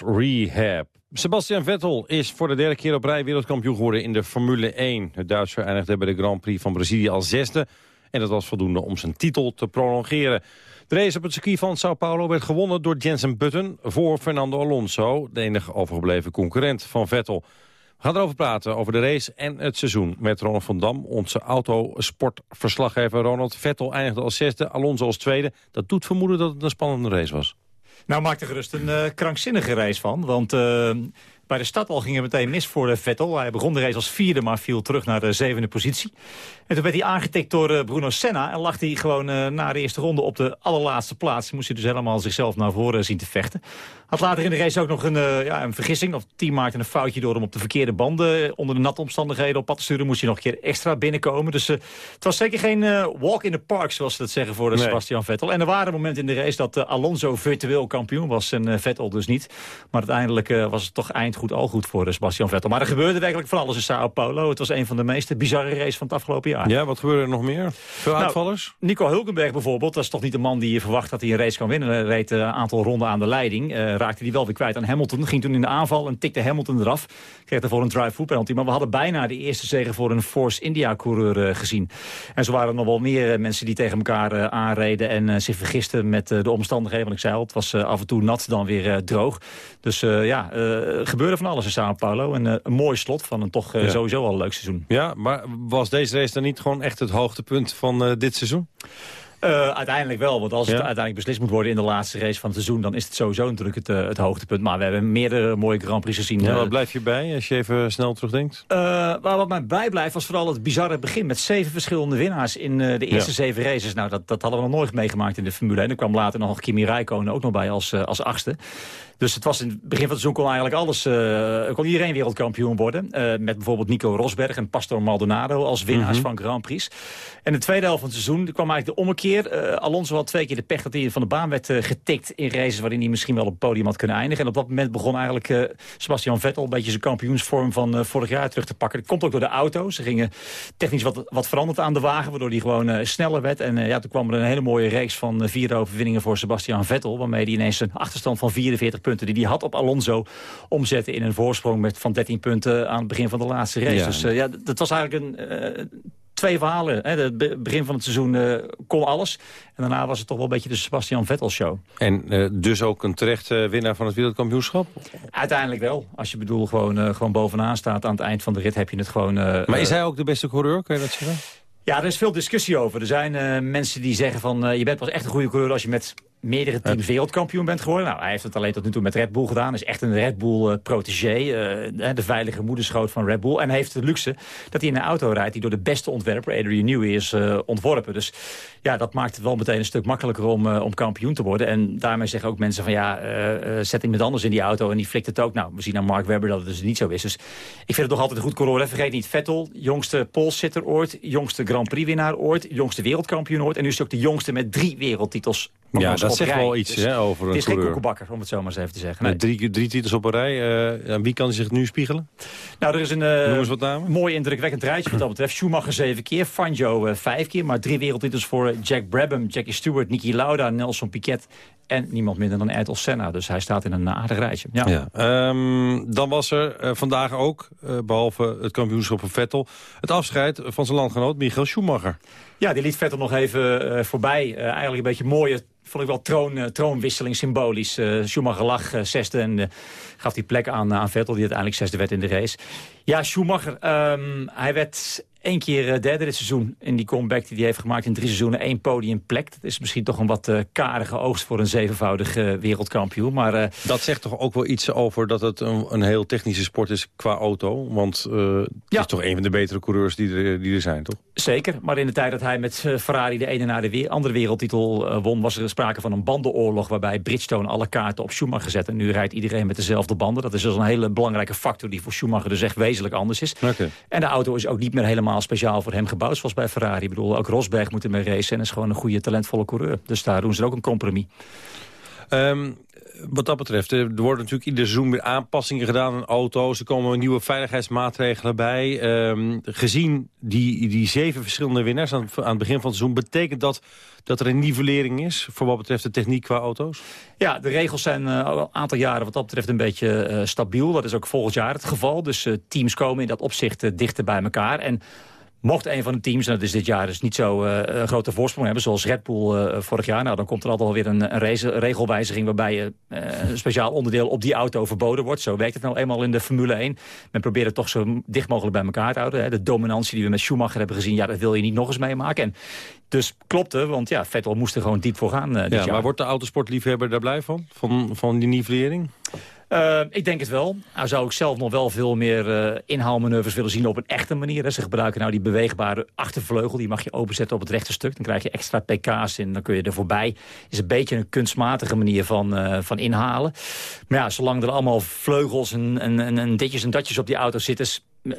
Rehab. Sebastian Vettel is voor de derde keer op rij wereldkampioen geworden in de Formule 1. Het Duitser eindigde bij de Grand Prix van Brazilië als zesde. En dat was voldoende om zijn titel te prolongeren. De race op het circuit van Sao Paulo werd gewonnen door Jensen Button... voor Fernando Alonso, de enige overgebleven concurrent van Vettel. We gaan erover praten, over de race en het seizoen... met Ronald van Dam, onze autosportverslaggever Ronald. Vettel eindigde als zesde, Alonso als tweede. Dat doet vermoeden dat het een spannende race was. Nou, maak er gerust een eh, krankzinnige race van. Want eh, bij de start al ging het meteen mis voor uh, Vettel. Hij begon de race als vierde, maar viel terug naar de zevende positie. En toen werd hij aangetikt door uh, Bruno Senna. En lag hij gewoon uh, na de eerste ronde op de allerlaatste plaats. Moest hij dus helemaal zichzelf naar voren zien te vechten. Had later in de race ook nog een, ja, een vergissing. Of het team maakte een foutje door hem op de verkeerde banden. Onder de natte omstandigheden op pad te sturen moest hij nog een keer extra binnenkomen. Dus het was zeker geen walk in the park, zoals ze dat zeggen voor nee. Sebastian Vettel. En er waren momenten in de race dat Alonso virtueel kampioen was en Vettel dus niet. Maar uiteindelijk was het toch eindgoed al goed voor Sebastian Vettel. Maar er gebeurde werkelijk van alles in Sao Paulo. Het was een van de meest bizarre races van het afgelopen jaar. Ja, wat gebeurde er nog meer? Veel nou, uitvallers? Nico Hulkenberg bijvoorbeeld, dat is toch niet de man die je verwacht dat hij een race kan winnen. Hij reed een aantal ronden aan de leiding. Uh, raakte hij wel weer kwijt aan Hamilton. Ging toen in de aanval en tikte Hamilton eraf. Kreeg ervoor een drive-through penalty. Maar we hadden bijna de eerste zege voor een Force India-coureur uh, gezien. En zo waren er nog wel meer mensen die tegen elkaar aanreden... en zich vergisten met de omstandigheden. Want ik zei al, het was af en toe nat, dan weer droog. Dus ja, gebeurde gebeurde van alles in Sao Paulo. En eh, een mooi slot van een toch eh, Ja. sowieso al leuk seizoen. Ja, maar was deze race dan niet gewoon echt het hoogtepunt van eh, dit seizoen? Eh, uiteindelijk wel, want als het uiteindelijk beslist moet worden in de laatste race van het seizoen... dan is het sowieso natuurlijk het, eh, het hoogtepunt. Maar we hebben meerdere mooie Grand Prix gezien. Ja, Eh, wat blijf je bij als je even snel terugdenkt? Maar wat mij bijblijft was vooral het bizarre begin... met zeven verschillende winnaars in de eerste Ja. zeven races. Nou, dat, dat hadden we nog nooit meegemaakt in de Formule 1. Er kwam later nog Kimi Räikkönen ook nog bij als, als achtste. Dus het was in het begin van het seizoen kon eigenlijk alles... kon iedereen wereldkampioen worden. Met bijvoorbeeld Nico Rosberg en Pastor Maldonado als winnaars Mhm. van Grand Prix. En de tweede helft van het seizoen kwam eigenlijk de ommekeer. Eh, Alonso had twee keer de pech dat hij van de baan werd eh, getikt... in races waarin hij misschien wel op het podium had kunnen eindigen. En op dat moment begon eigenlijk eh, Sebastian Vettel... een beetje zijn kampioensvorm van vorig jaar terug te pakken. Dat komt ook door de auto. Ze gingen technisch wat, wat veranderd aan de wagen... waardoor hij gewoon sneller werd. En ja, toen kwam er een hele mooie reeks van vier overwinningen voor Sebastian Vettel... waarmee hij ineens een achterstand van 44 punten... die hij had op Alonso omzetten in een voorsprong met van 13 punten... aan het begin van de laatste race. Ja. Dus ja, dat was eigenlijk een... Twee verhalen. Hè. Het be- begin van het seizoen eh, kon alles. En daarna was het toch wel een beetje de Sebastian Vettel show. En eh, dus ook een terecht winnaar van het wereldkampioenschap? Uiteindelijk wel. Als je bedoel gewoon, eh, gewoon bovenaan staat aan het eind van de rit heb je het gewoon... Maar is hij ook de beste coureur, kan je dat zeggen? Ja, er is veel discussie over. Er zijn mensen die zeggen van... je bent pas echt een goede coureur als je met meerdere teams wereldkampioen bent geworden. Nou, hij heeft het alleen tot nu toe met Red Bull gedaan. Is echt een Red Bull eh, protégé. eh, de veilige moederschoot van Red Bull. En hij heeft de luxe dat hij in een auto rijdt... die door de beste ontwerper, Adrian Newey, is eh, ontworpen. Dus ja, dat maakt het wel meteen een stuk makkelijker om, om kampioen te worden. En daarmee zeggen ook mensen van... ja, zet iemand anders in die auto en die flikt het ook. Nou, we zien aan Mark Webber dat het dus niet zo is. Dus ik vind het toch altijd goed. En Vergeet niet, Vettel, jongste polsitter ooit... jongste Grand Prix winnaar ooit, jongste wereldkampioen ooit... en nu is hij ook de jongste met drie wereldtitels. Ja, dat op zegt rij. wel iets Dus hè, over een Het is geen koekenbakker, om het zo maar eens even te zeggen. Nee. Drie, drie titels op een rij. aan wie kan zich nu spiegelen? Nou, er is een eens wat namen. mooi indrukwekkend rijtje wat dat betreft. Schumacher zeven keer, Fangio eh, vijf keer. Maar drie wereldtitels voor Jack Brabham, Jackie Stewart, Niki Lauda, Nelson Piquet... en niemand minder dan Ayrton Senna. Dus hij staat in een aardig rijtje. Ja. Ja. Ehm, dan was er vandaag ook, eh, behalve het kampioenschap van Vettel... het afscheid van zijn landgenoot Michael Schumacher. Ja, die liet Vettel nog even voorbij. Eigenlijk een beetje mooie, vond ik wel, troon, eh, troonwisseling symbolisch. Eh, Schumacher lag eh, zesde en gaf die plek aan, aan Vettel... die uiteindelijk zesde werd in de race. Ja, Schumacher, ehm, hij werd één keer derde dit seizoen... in die comeback die hij heeft gemaakt in drie seizoenen. één podiumplek. Dat is misschien toch een wat karige oogst voor een zevenvoudig eh, wereldkampioen. Maar Dat zegt toch ook wel iets over dat het een, een heel technische sport is qua auto? Want het is toch een van de betere coureurs die er, die er zijn, toch? Zeker, maar in de tijd dat hij met eh, Ferrari de ene na de weer, andere wereldtitel eh, won... was er sprake van een bandenoorlog waarbij Bridgestone alle kaarten op Schumacher zette. En nu rijdt iedereen met dezelfde banden. Dat is dus een hele belangrijke factor die voor Schumacher dus echt wezenlijk anders is. En de auto is ook niet meer helemaal speciaal voor hem gebouwd zoals bij Ferrari. Ik bedoel, ook Rosberg moet ermee racen en is gewoon een goede, talentvolle coureur. Dus daar doen ze ook een compromis. Ehm, wat dat betreft, er worden natuurlijk ieder seizoen weer aanpassingen gedaan aan auto's. Er komen nieuwe veiligheidsmaatregelen bij. Ehm, gezien die, die zeven verschillende winnaars aan, aan het begin van het seizoen... betekent dat dat er een nivellering is voor wat betreft de techniek qua auto's? Ja, de regels zijn eh, al een aantal jaren wat dat betreft een beetje eh, stabiel. Dat is ook volgend jaar het geval. Dus eh, teams komen in dat opzicht dichter bij elkaar. En mocht een van de teams, en dat is dit jaar dus niet zo eh, een grote voorsprong hebben... zoals Red Bull eh, vorig jaar, nou, dan komt er altijd wel weer een, een race- regelwijziging... waarbij je, eh, een speciaal onderdeel op die auto verboden wordt. Zo werkt het nou eenmaal in de Formule 1. Men probeert het toch zo dicht mogelijk bij elkaar te houden. Hè. De dominantie die we met Schumacher hebben gezien, ja, dat wil je niet nog eens meemaken. En dus klopte, want ja, Vettel moest er gewoon diep voor gaan eh, dit Ja, jaar. maar wordt de autosportliefhebber daar blij van? Van, van die nivellering? Uh, ik denk het wel. Nou zou ik zelf nog wel veel meer uh, inhaalmanoeuvres willen zien op een echte manier. Ze gebruiken nou die beweegbare achtervleugel. Die mag je openzetten op het rechte stuk. Dan krijg je extra pk's en dan kun je er voorbij. is een beetje een kunstmatige manier van, uh, van inhalen. Maar ja, zolang er allemaal vleugels en, en, en, en ditjes en datjes op die auto zitten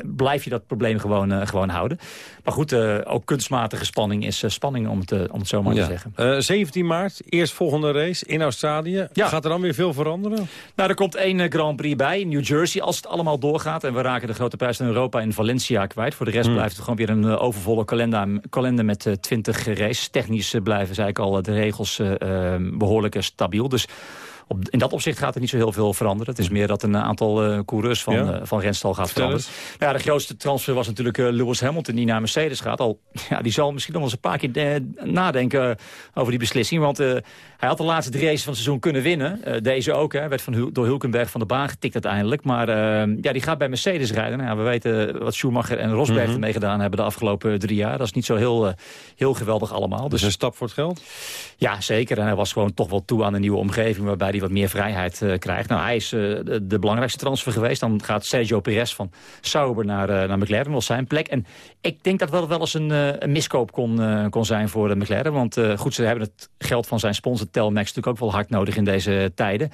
blijf je dat probleem gewoon, uh, gewoon houden. Maar goed, uh, ook kunstmatige spanning is uh, spanning, om het, om het zo maar ja. te zeggen. 17 maart, eerst volgende race in Australië. Ja. Gaat er dan weer veel veranderen? Nou, er komt één Grand Prix bij, in New Jersey, als het allemaal doorgaat. En we raken de grote prijs van Europa in Valencia kwijt. Voor de rest Hmm. blijft het gewoon weer een overvolle kalender, kalender met 20 races. Technisch blijven, zei ik al, de regels behoorlijk stabiel. Dus op, in dat opzicht gaat er niet zo heel veel veranderen. Het is meer dat een aantal eh, coureurs van, Ja. eh, van renstal gaat veranderen. Nou ja, de grootste transfer was natuurlijk eh, Lewis Hamilton die naar Mercedes gaat. Al, <laughs> ja, die zal misschien nog eens een paar keer nadenken over die beslissing. Want hij had de laatste drie races van het seizoen kunnen winnen. Deze ook, hè. werd van, door Hulkenberg van de baan getikt uiteindelijk. Maar ja, die gaat bij Mercedes rijden. Nou, ja, we weten wat Schumacher en Rosberg Mhm. ermee gedaan hebben de afgelopen drie jaar. Dat is niet zo heel, heel geweldig allemaal. Dus een stap voor het geld? Ja, zeker. En hij was gewoon toch wel toe aan een nieuwe omgeving... waarbij wat meer vrijheid eh, krijgt. Nou, hij is eh, de, belangrijkste transfer geweest. Dan gaat Sergio Perez van Sauber naar, eh, naar McLaren. Was zijn plek. En ik denk dat dat wel eens een, een miskoop kon, kon zijn voor McLaren. Want goed, ze hebben het geld van zijn sponsor Telmex... natuurlijk ook wel hard nodig in deze tijden.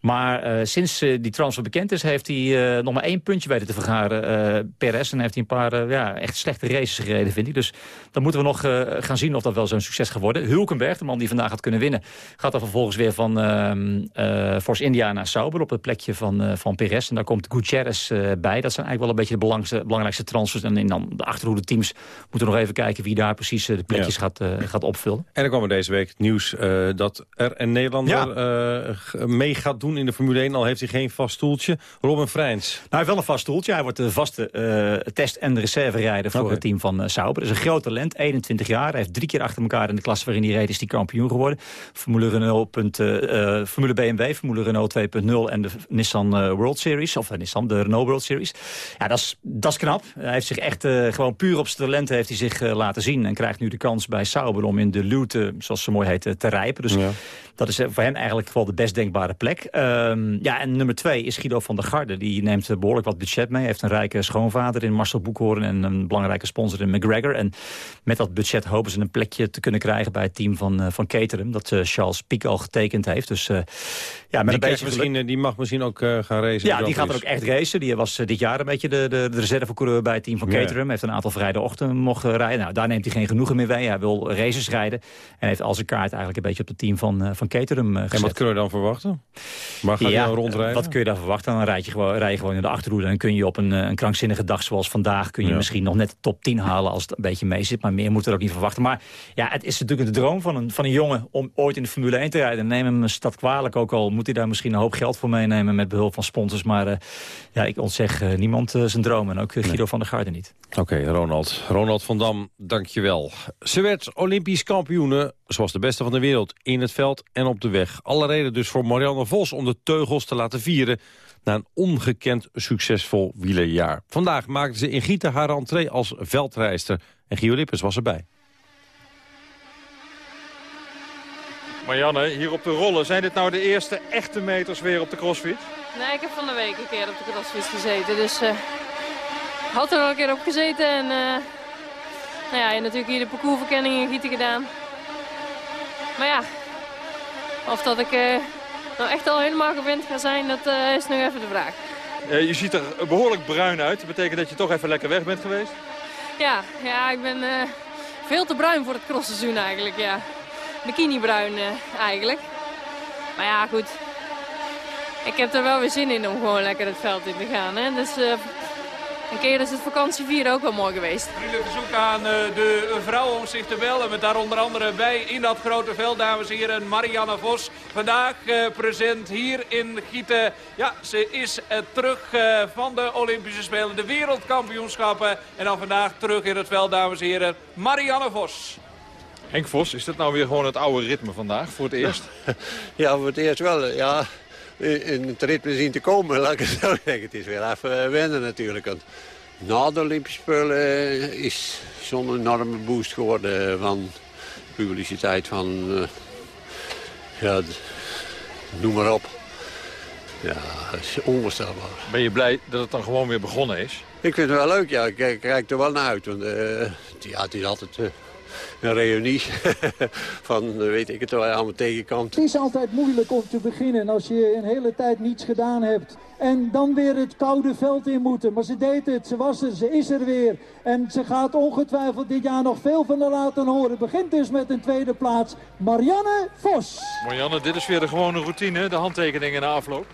Maar eh, sinds eh, die transfer bekend is, heeft hij eh, nog maar één puntje weten te vergaren, Perez. En heeft hij een paar ja, echt slechte races gereden, vind ik. Dus dan moeten we nog gaan zien of dat wel zo'n succes geworden. Hulkenberg, de man die vandaag had kunnen winnen, gaat dan vervolgens weer van ehm eh, Force India naar Sauber op het plekje van, van Perez. En daar komt Gutierrez bij. Dat zijn eigenlijk wel een beetje de belangrijkste, belangrijkste transfers. En in dan de achterhoede teams moeten we nog even kijken wie daar precies de plekjes Ja. gaat, gaat opvullen. En er kwam er deze week het nieuws dat er een Nederlander mee gaat doen in de Formule 1. Al heeft hij geen vast stoeltje. Robin Freins. Nou, hij heeft wel een vast stoeltje. Hij wordt de vaste eh, test- en reserverijder voor het team van uh, Sauber. Dat is een groot talent, 21 jaar. Hij heeft drie keer achter elkaar in de klasse waarin hij reed... is hij kampioen geworden. Formule, Renault, eh, eh, Formule BMW, Formule Renault 2.0... en de Nissan eh, World Series, of eh, Nissan, de Renault World Series. Ja, dat is, dat is knap. Hij heeft zich echt eh, gewoon puur op zijn talent heeft hij zich eh, laten zien... en krijgt nu de kans bij Sauber om in de Lute, zoals ze mooi heet, eh, te rijpen. Dus dat is eh, voor hem eigenlijk wel de best denkbare plek. Ehm, ja, en nummer twee is Guido van der Garde. Die neemt eh, behoorlijk wat budget mee. Hij heeft een rijke schoonvader in Marcel Boekhoorn... en een belangrijke sponsor in McGregor. En met dat budget hopen ze een plekje te kunnen krijgen... bij het team van, eh, van Caterham. Dat eh, Charles Piek al getekend heeft. Dus ja, met die, een misschien, die mag misschien ook gaan racen. ja, die gaat er ook echt racen. Die was dit jaar een beetje de, de, de reservecoureur bij het team van. Caterham. Heeft een aantal vrijdagochtenden mogen rijden. Nou, daar neemt hij geen genoegen meer mee. Hij wil races rijden. En heeft al zijn kaart eigenlijk een beetje op het team van, van Caterham gezet. En wat kunnen we dan verwachten? Waar gaat hij dan rondrijden? Wat kun je daar verwachten? Dan rijd je gewoon, rij je gewoon in de achterhoede. En kun je op een, eh, een krankzinnige dag zoals vandaag... kun je Ja. misschien nog net de top 10 halen als het een beetje mee zit. Maar meer moet er ook niet verwachten. Maar ja, het is natuurlijk de droom van een, van een jongen... om ooit in de Formule 1 te rijden. Neem hem een stad kwalijk. Ook al moet hij daar misschien een hoop geld voor meenemen... met behulp van sponsors. Maar eh, ja, ik ontzeg eh, niemand zijn droom. En ook Guido van der Garde niet. Oké, Ronald. Ronald van Dam, dankjewel. Ze werd Olympisch kampioene, zoals de beste van de wereld, in het veld en op de weg. Alle reden dus voor Marianne Vos om de teugels te laten vieren... na een ongekend succesvol wielerjaar. Vandaag maakte ze in Gieten haar entree als veldrijster. En Gio Lippens was erbij. Marianne, hier op de rollen, zijn dit nou de eerste echte meters weer op de crossfit? Nee, ik heb van de week een keer op de crossfiets gezeten. Dus eh had er wel een keer op gezeten. En eh nou ja, en natuurlijk hier de parcoursverkenning in Gieten gedaan. Maar ja, of dat ik eh, nou echt al helemaal gewend ga zijn, dat eh, is nog even de vraag. Eh, je ziet er behoorlijk bruin uit. Dat betekent dat je toch even lekker weg bent geweest. Ja, ja ik ben eh, veel te bruin voor het crossseizoen eigenlijk, ja. Bikinibruin eigenlijk. Maar ja, goed. Ik heb er wel weer zin in om gewoon lekker het veld in te gaan. Hè? Dus een keer is het vakantievieren ook wel mooi geweest. Vriendelijk verzoek aan eh, de vrouwen om zich te melden. Met daar onder andere bij in dat grote veld, dames en heren, Marianne Vos. Vandaag eh, present hier in Gieten. Ja, ze is eh, terug eh, van de Olympische Spelen, de wereldkampioenschappen. En dan vandaag terug in het veld, dames en heren, Marianne Vos. Henk Vos, is dat nou weer gewoon het oude ritme vandaag voor het eerst? <laughs> Ja, voor het eerst wel. Ja, in het ritme zien te komen, <laughs> laat ik het zo zeggen. Het is weer even eh, wennen natuurlijk. Want na de Olympische Spelen eh, is zo'n enorme boost geworden van publiciteit van... eh, ja, noem maar op. Ja, dat is onvoorstelbaar. Ben je blij dat het dan gewoon weer begonnen is? Ik vind het wel leuk, ja. Ik kijk, er wel naar uit. Want eh, ja, het is altijd eh, een reunie <laughs> van, eh, weet ik het, je allemaal tegenkomt. Het is altijd moeilijk om te beginnen als je een hele tijd niets gedaan hebt. En dan weer het koude veld in moeten. Maar ze deed het, ze was er, ze is er weer. En ze gaat ongetwijfeld dit jaar nog veel van haar laten horen. Begint dus met een tweede plaats. Marianne Vos. Marianne, dit is weer de gewone routine, de handtekeningen na afloop.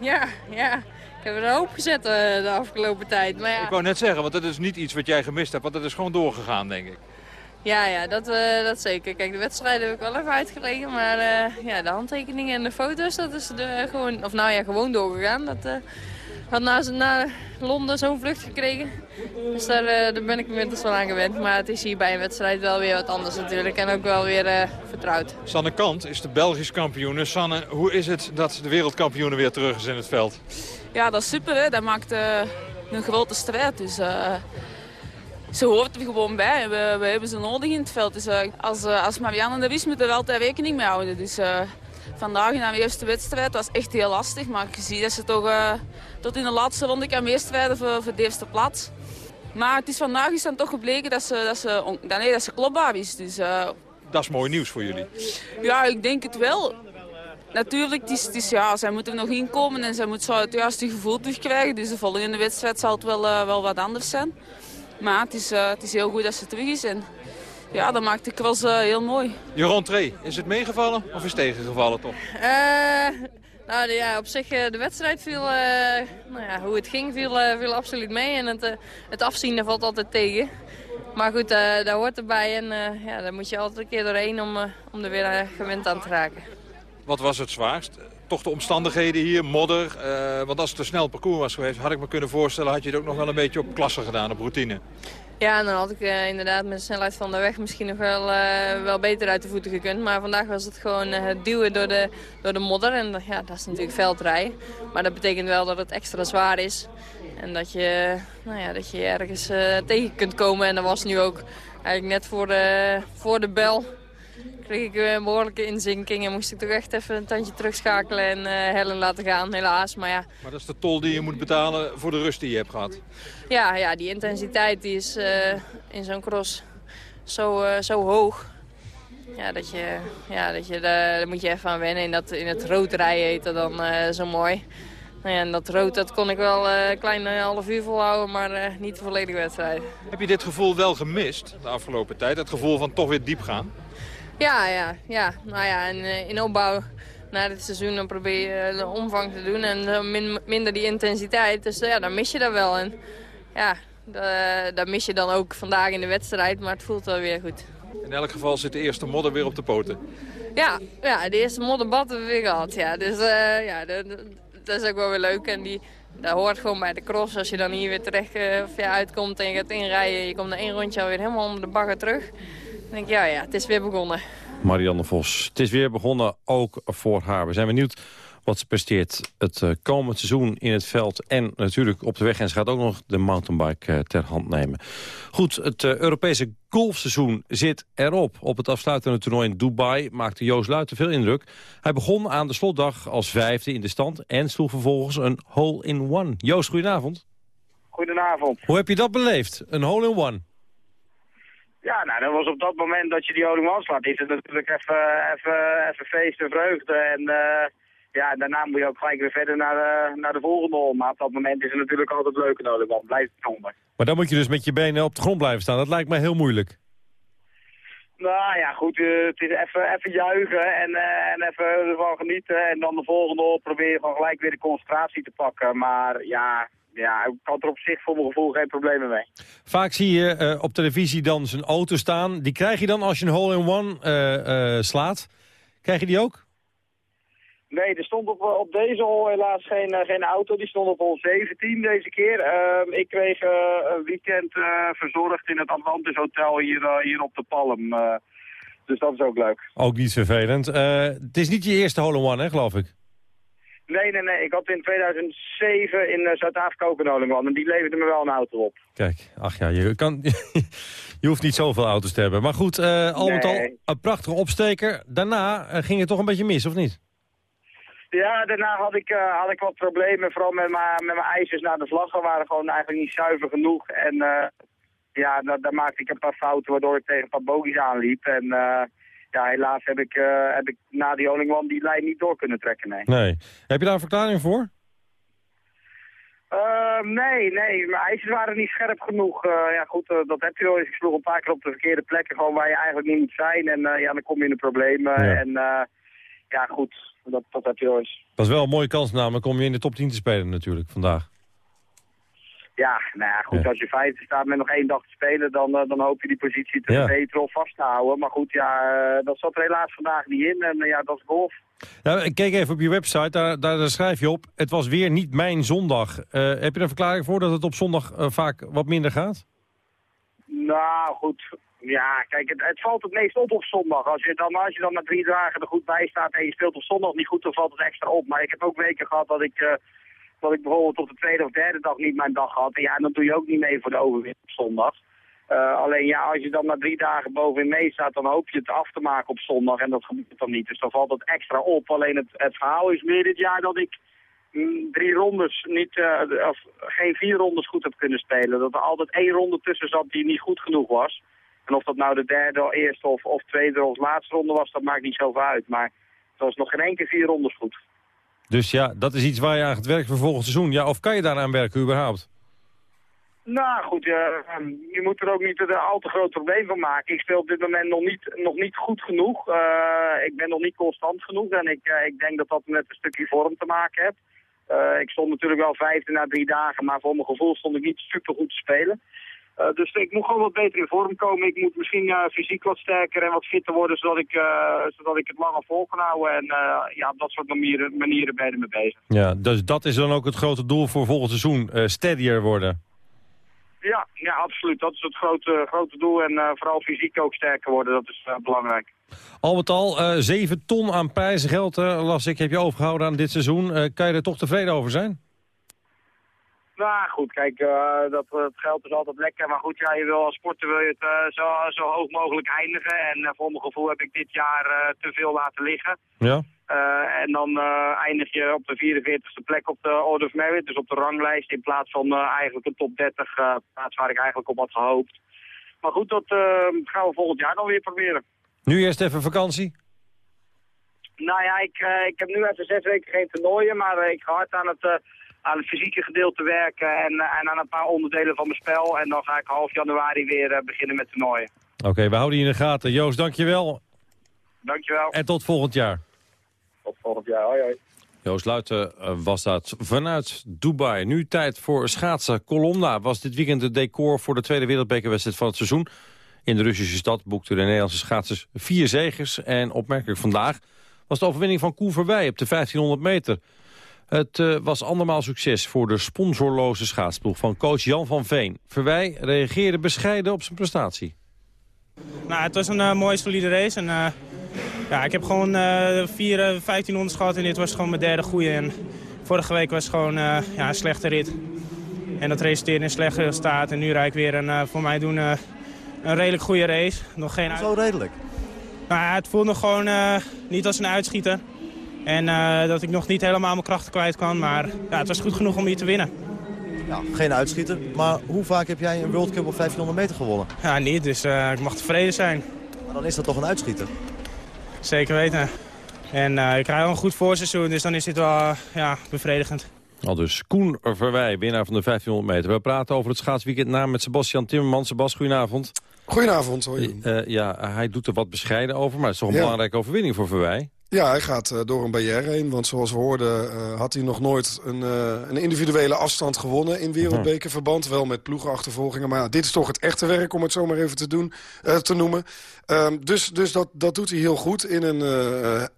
Ja, ja. Ik heb er een hoop gezet eh, de afgelopen tijd. Maar ja. Ik wou net zeggen, want dat is niet iets wat jij gemist hebt, want dat is gewoon doorgegaan, denk ik. Ja, ja dat, eh, dat zeker. Kijk, de wedstrijden heb ik wel even uitgelegen. Maar eh, ja, de handtekeningen en de foto's, dat is de, gewoon, of nou ja, gewoon doorgegaan. Dat eh, had na, na Londen zo'n vlucht gekregen. Dus daar, eh, daar ben ik inmiddels wel aan gewend. Maar het is hier bij een wedstrijd wel weer wat anders natuurlijk. En ook wel weer eh, vertrouwd. Sanne Kant is de Belgisch kampioen. Sanne, hoe is het dat de wereldkampioen weer terug is in het veld? Ja, dat is super. Hè. Dat maakt eh, een grote strijd. Dus, eh, ze hoort er gewoon bij. We, we hebben ze nodig in het veld. Dus, eh, als, eh, als Marianne er is, moeten we er altijd rekening mee houden. Dus, eh, vandaag in haar eerste wedstrijd was echt heel lastig. Maar je ziet dat ze toch tot in de laatste ronde kan meestrijden voor, voor de eerste plaats. Maar het is vandaag is dan toch gebleken dat ze, dat ze, dat, nee, dat ze klopbaar is. Dus, Dat is mooi nieuws voor jullie. ja, ik denk het wel. Natuurlijk, het is, het is, ja, zij moet er nog inkomen en zij moet zo het juiste gevoel terugkrijgen. Dus de volgende wedstrijd zal het wel, wel wat anders zijn. Maar het is, eh, het is heel goed dat ze terug is. En ja, dat maakt de cross eh, heel mooi. Je rentree, is het meegevallen of is het tegengevallen toch? Eh, nou de- ja, op zich, eh, de wedstrijd viel, eh, nou ja, hoe het ging, viel, viel absoluut mee. En het, eh, het afzien valt altijd tegen. Maar goed, eh daar hoort erbij en eh, ja, daar moet je altijd een keer doorheen om, eh, om er weer gewend aan te raken. Wat was het zwaarst? Toch de omstandigheden hier, modder. eh, want als het een snel parcours was geweest, had ik me kunnen voorstellen... had je het ook nog wel een beetje op klasse gedaan, op routine. Ja, dan had ik eh, inderdaad met de snelheid van de weg misschien nog wel, eh, wel beter uit de voeten gekund. Maar vandaag was het gewoon duwen door de, door de modder. En ja, dat is natuurlijk veldrijden. Maar dat betekent wel dat het extra zwaar is. En dat je, nou ja, dat je ergens tegen kunt komen. En dat was nu ook eigenlijk net voor voor de bel. Kreeg ik weer een behoorlijke inzinking en moest ik toch echt even een tandje terugschakelen en eh Helen laten gaan, helaas. Maar ja, Maar dat is de tol die je moet betalen voor de rust die je hebt gehad. ja, ja, die intensiteit die is eh, in zo'n cross zo, eh, zo hoog. Ja, dat je, ja, dat je daar, moet je even aan wennen. In, dat, in het rood rijden heet dat dan eh, zo mooi. Nou ja, en dat rood dat kon ik wel eh, een klein eh, half uur volhouden, maar eh, niet de volledige wedstrijd. Heb je dit gevoel wel gemist de afgelopen tijd? Het gevoel van toch weer diep gaan? Ja, ja, ja. Nou ja, en eh, in opbouw na dit seizoen dan probeer je de omvang te doen en eh, min- minder die intensiteit. Dus eh, ja, dan mis je dat wel. En ja, da- dat mis je dan ook vandaag in de wedstrijd, maar het voelt wel weer goed. In elk geval zit de eerste modder weer op de poten. Ja, ja de eerste modderbad hebben we weer gehad. Ja. Dus ja, dat, is ook wel weer leuk. En die, dat hoort gewoon bij de cross. Als je dan hier weer terecht of ja, uitkomt en je gaat inrijden. Je komt na één rondje alweer helemaal onder de bagger terug. Dan denk ik, ja, ja, het is weer begonnen. Marianne Vos. Het is weer begonnen, ook voor haar. We zijn benieuwd wat ze presteert het eh, komend seizoen in het veld... en natuurlijk op de weg. En ze gaat ook nog de mountainbike eh, ter hand nemen. Goed, het eh, Europese golfseizoen zit erop. Op het afsluitende toernooi in Dubai maakte Joost Luiten veel indruk. Hij begon aan de slotdag als vijfde in de stand... en sloeg vervolgens een hole-in-one. Joost, goedenavond. Goedenavond. Hoe heb je dat beleefd? Een hole-in-one? Ja, nou, dat was op dat moment dat je die Olympians slaat. Is het natuurlijk even, even, even feest en vreugde. En eh, ja, daarna moet je ook gelijk weer verder naar de, naar de volgende hol. Maar op dat moment is het natuurlijk altijd leuk een Olympian. Blijft het onder. Maar dan moet je dus met je benen op de grond blijven staan. Dat lijkt mij heel moeilijk. Nou ja, goed, eh, het is even, even juichen en, eh, en even ervan genieten. En dan de volgende hol probeer je gewoon gelijk weer de concentratie te pakken. Maar ja, ja, ik had er op zich voor mijn gevoel geen problemen mee. Vaak zie je eh, op televisie dan zijn auto staan. Die krijg je dan als je een hole-in-one eh, eh, slaat. Krijg je die ook? Nee, er stond op, op deze hol helaas geen, geen auto. Die stond op hol 17 deze keer. Ehm, ik kreeg een weekend verzorgd in het Atlantis Hotel hier, hier op de Palm. Dus dat is ook leuk. Ook niet vervelend. Het is niet je eerste hole-in-one, hè, geloof ik? Nee, nee, nee. Ik had in 2007 in eh, Zuid-Afrika ook een Olympian. En die leverde me wel een auto op. Kijk, ach ja, je, kan, <laughs> je hoeft niet zoveel auto's te hebben. Maar goed, eh, al met al een prachtige opsteker. Daarna eh, ging het toch een beetje mis, of niet? Ja, daarna had ik, had ik wat problemen. Vooral met mijn met mijn ijzers naar de vlaggen waren gewoon eigenlijk niet zuiver genoeg. En ja, daar, daar maakte ik een paar fouten waardoor ik tegen een paar bogies aanliep. En ja, helaas heb ik, eh, heb ik na die Olingwan die lijn niet door kunnen trekken, nee. Nee. Heb je daar een verklaring voor? Ehm, nee, nee, mijn ijzers waren niet scherp genoeg. Eh, ja goed, eh, dat heb je wel eens. Ik sloeg een paar keer op de verkeerde plekken, gewoon waar je eigenlijk niet moet zijn. En eh, ja, dan kom je in de problemen. Ja. En eh, ja goed, dat, dat heb je wel eens. Dat is wel een mooie kans namelijk om je in de top 10 te spelen natuurlijk vandaag. Ja, nou ja, goed, als je vijfde staat met nog één dag te spelen, dan, eh, dan hoop je die positie te verbeteren of vast te houden. Maar goed, ja, eh, dat zat er helaas vandaag niet in. En eh, ja, dat is golf. Ja, ik keek even op je website, daar, daar, daar schrijf je op... het was weer niet mijn zondag. Heb je een verklaring voor dat het op zondag vaak wat minder gaat? Nou, goed. Ja, kijk, het, het valt het meest op op zondag. Als je, dan, als je dan na drie dagen er goed bij staat en je speelt op zondag niet goed, dan valt het extra op. Maar ik heb ook weken gehad dat ik, dat ik bijvoorbeeld op de tweede of derde dag niet mijn dag had. En ja, dan doe je ook niet mee voor de overwinning op zondag. Eh, alleen ja, als je dan na drie dagen bovenin mee staat, dan hoop je het af te maken op zondag. En dat gebeurt dan niet. Dus dan valt het extra op. Alleen het, het verhaal is meer dit jaar dat ik mm, drie rondes niet, eh, of geen vier rondes goed heb kunnen spelen. Dat er altijd één ronde tussen zat die niet goed genoeg was. En of dat nou de derde, eerste of, of tweede of laatste ronde was, dat maakt niet zoveel uit. Maar het was nog geen keer vier rondes goed. Dus ja, dat is iets waar je aan gaat werken voor volgend seizoen. Ja, of kan je daaraan werken überhaupt? Nou goed, eh, je moet er ook niet een al te groot probleem van maken. Ik speel op dit moment nog niet, nog niet goed genoeg. Eh, ik ben nog niet constant genoeg en ik, eh, ik denk dat dat met een stukje vorm te maken heeft. Eh, ik stond natuurlijk wel vijfde na drie dagen, maar voor mijn gevoel stond ik niet super goed te spelen. Eh, dus ik moet gewoon wat beter in vorm komen. Ik moet misschien eh, fysiek wat sterker en wat fitter worden, zodat ik, eh, zodat ik het langer vol kan houden. En ja, op dat soort manieren, manieren ben je ermee bezig. Ja, dus dat is dan ook het grote doel voor volgend seizoen. steadier worden. Ja, ja, absoluut. Dat is het grote, grote doel. En vooral fysiek ook sterker worden, dat is belangrijk. Al met al, eh 7 ton aan prijzengeld, las ik, heb je overgehouden aan dit seizoen. Kan je er toch tevreden over zijn? Nou goed, kijk, eh, dat, het geld is altijd lekker. Maar goed, ja, je wil als sporter wil je het eh, zo, zo hoog mogelijk eindigen. En eh, voor mijn gevoel heb ik dit jaar te veel laten liggen. Ja. En dan eindig je op de 44e plek op de Order of Merit, dus op de ranglijst, in plaats van eigenlijk een top 30 eh, plaats waar ik eigenlijk op had gehoopt. Maar goed, dat gaan we volgend jaar dan weer proberen. Nu eerst even vakantie. Nou ja, ik, ik heb nu even zes weken geen toernooien, maar ik ga hard aan het, aan het fysieke gedeelte werken en, eh, en aan een paar onderdelen van mijn spel. En dan ga ik half januari weer eh, beginnen met toernooien. Oké, we houden je in de gaten. Joost, dankjewel. Dankjewel. En tot volgend jaar. Tot volgend jaar. Hoi hoi. Joost Luiten eh, was dat vanuit Dubai. Nu tijd voor schaatsen. Colonna was dit weekend het decor voor de tweede wereldbekerwedstrijd van het seizoen. In de Russische stad boekten de Nederlandse schaatsers vier zegers. En opmerkelijk vandaag was de overwinning van Koen Verwij op de 1500 meter. Het eh, was andermaal succes voor de sponsorloze schaatsploeg van coach Jan van Veen. Verwij reageerde bescheiden op zijn prestatie. Nou, het was een eh, mooie, solide race. En, eh, ja, ik heb gewoon eh vier, eh, 1500 gehad en dit was gewoon mijn derde goede. En vorige week was het gewoon eh, ja, een slechte rit. En dat resulteerde in een slecht resultaat. En nu rijd ik weer een, eh, voor mij doen, eh, een redelijk goede race. Nog geen Zo redelijk? Nou, ja, het voelde nog gewoon eh, niet als een uitschieter. En eh, dat ik nog niet helemaal mijn krachten kwijt kan. Maar ja, het was goed genoeg om hier te winnen. Ja, geen uitschieter. Maar hoe vaak heb jij een World Cup op 1500 meter gewonnen? Ja, niet. Dus eh, ik mag tevreden zijn. Maar dan is dat toch een uitschieter? Zeker weten. En eh, ik rij wel een goed voorseizoen, dus dan is dit wel ja, bevredigend. Al dus Koen Verwij, winnaar van de 1500 meter. We praten over het schaatsweekend na met Sebastian Timmerman. Sebas, goedenavond. Goedenavond, hoi. Eh, ja, hij doet er wat bescheiden over, maar het is toch een Ja. belangrijke overwinning voor Verwij. Ja, hij gaat eh, door een barrière heen. Want zoals we hoorden eh, had hij nog nooit een, eh, een individuele afstand gewonnen in wereldbekerverband. Wel met ploegenachtervolgingen. Maar dit is toch het echte werk om het zo maar even te, doen, te noemen. Ehm, dus dus dat, dat doet hij heel goed in een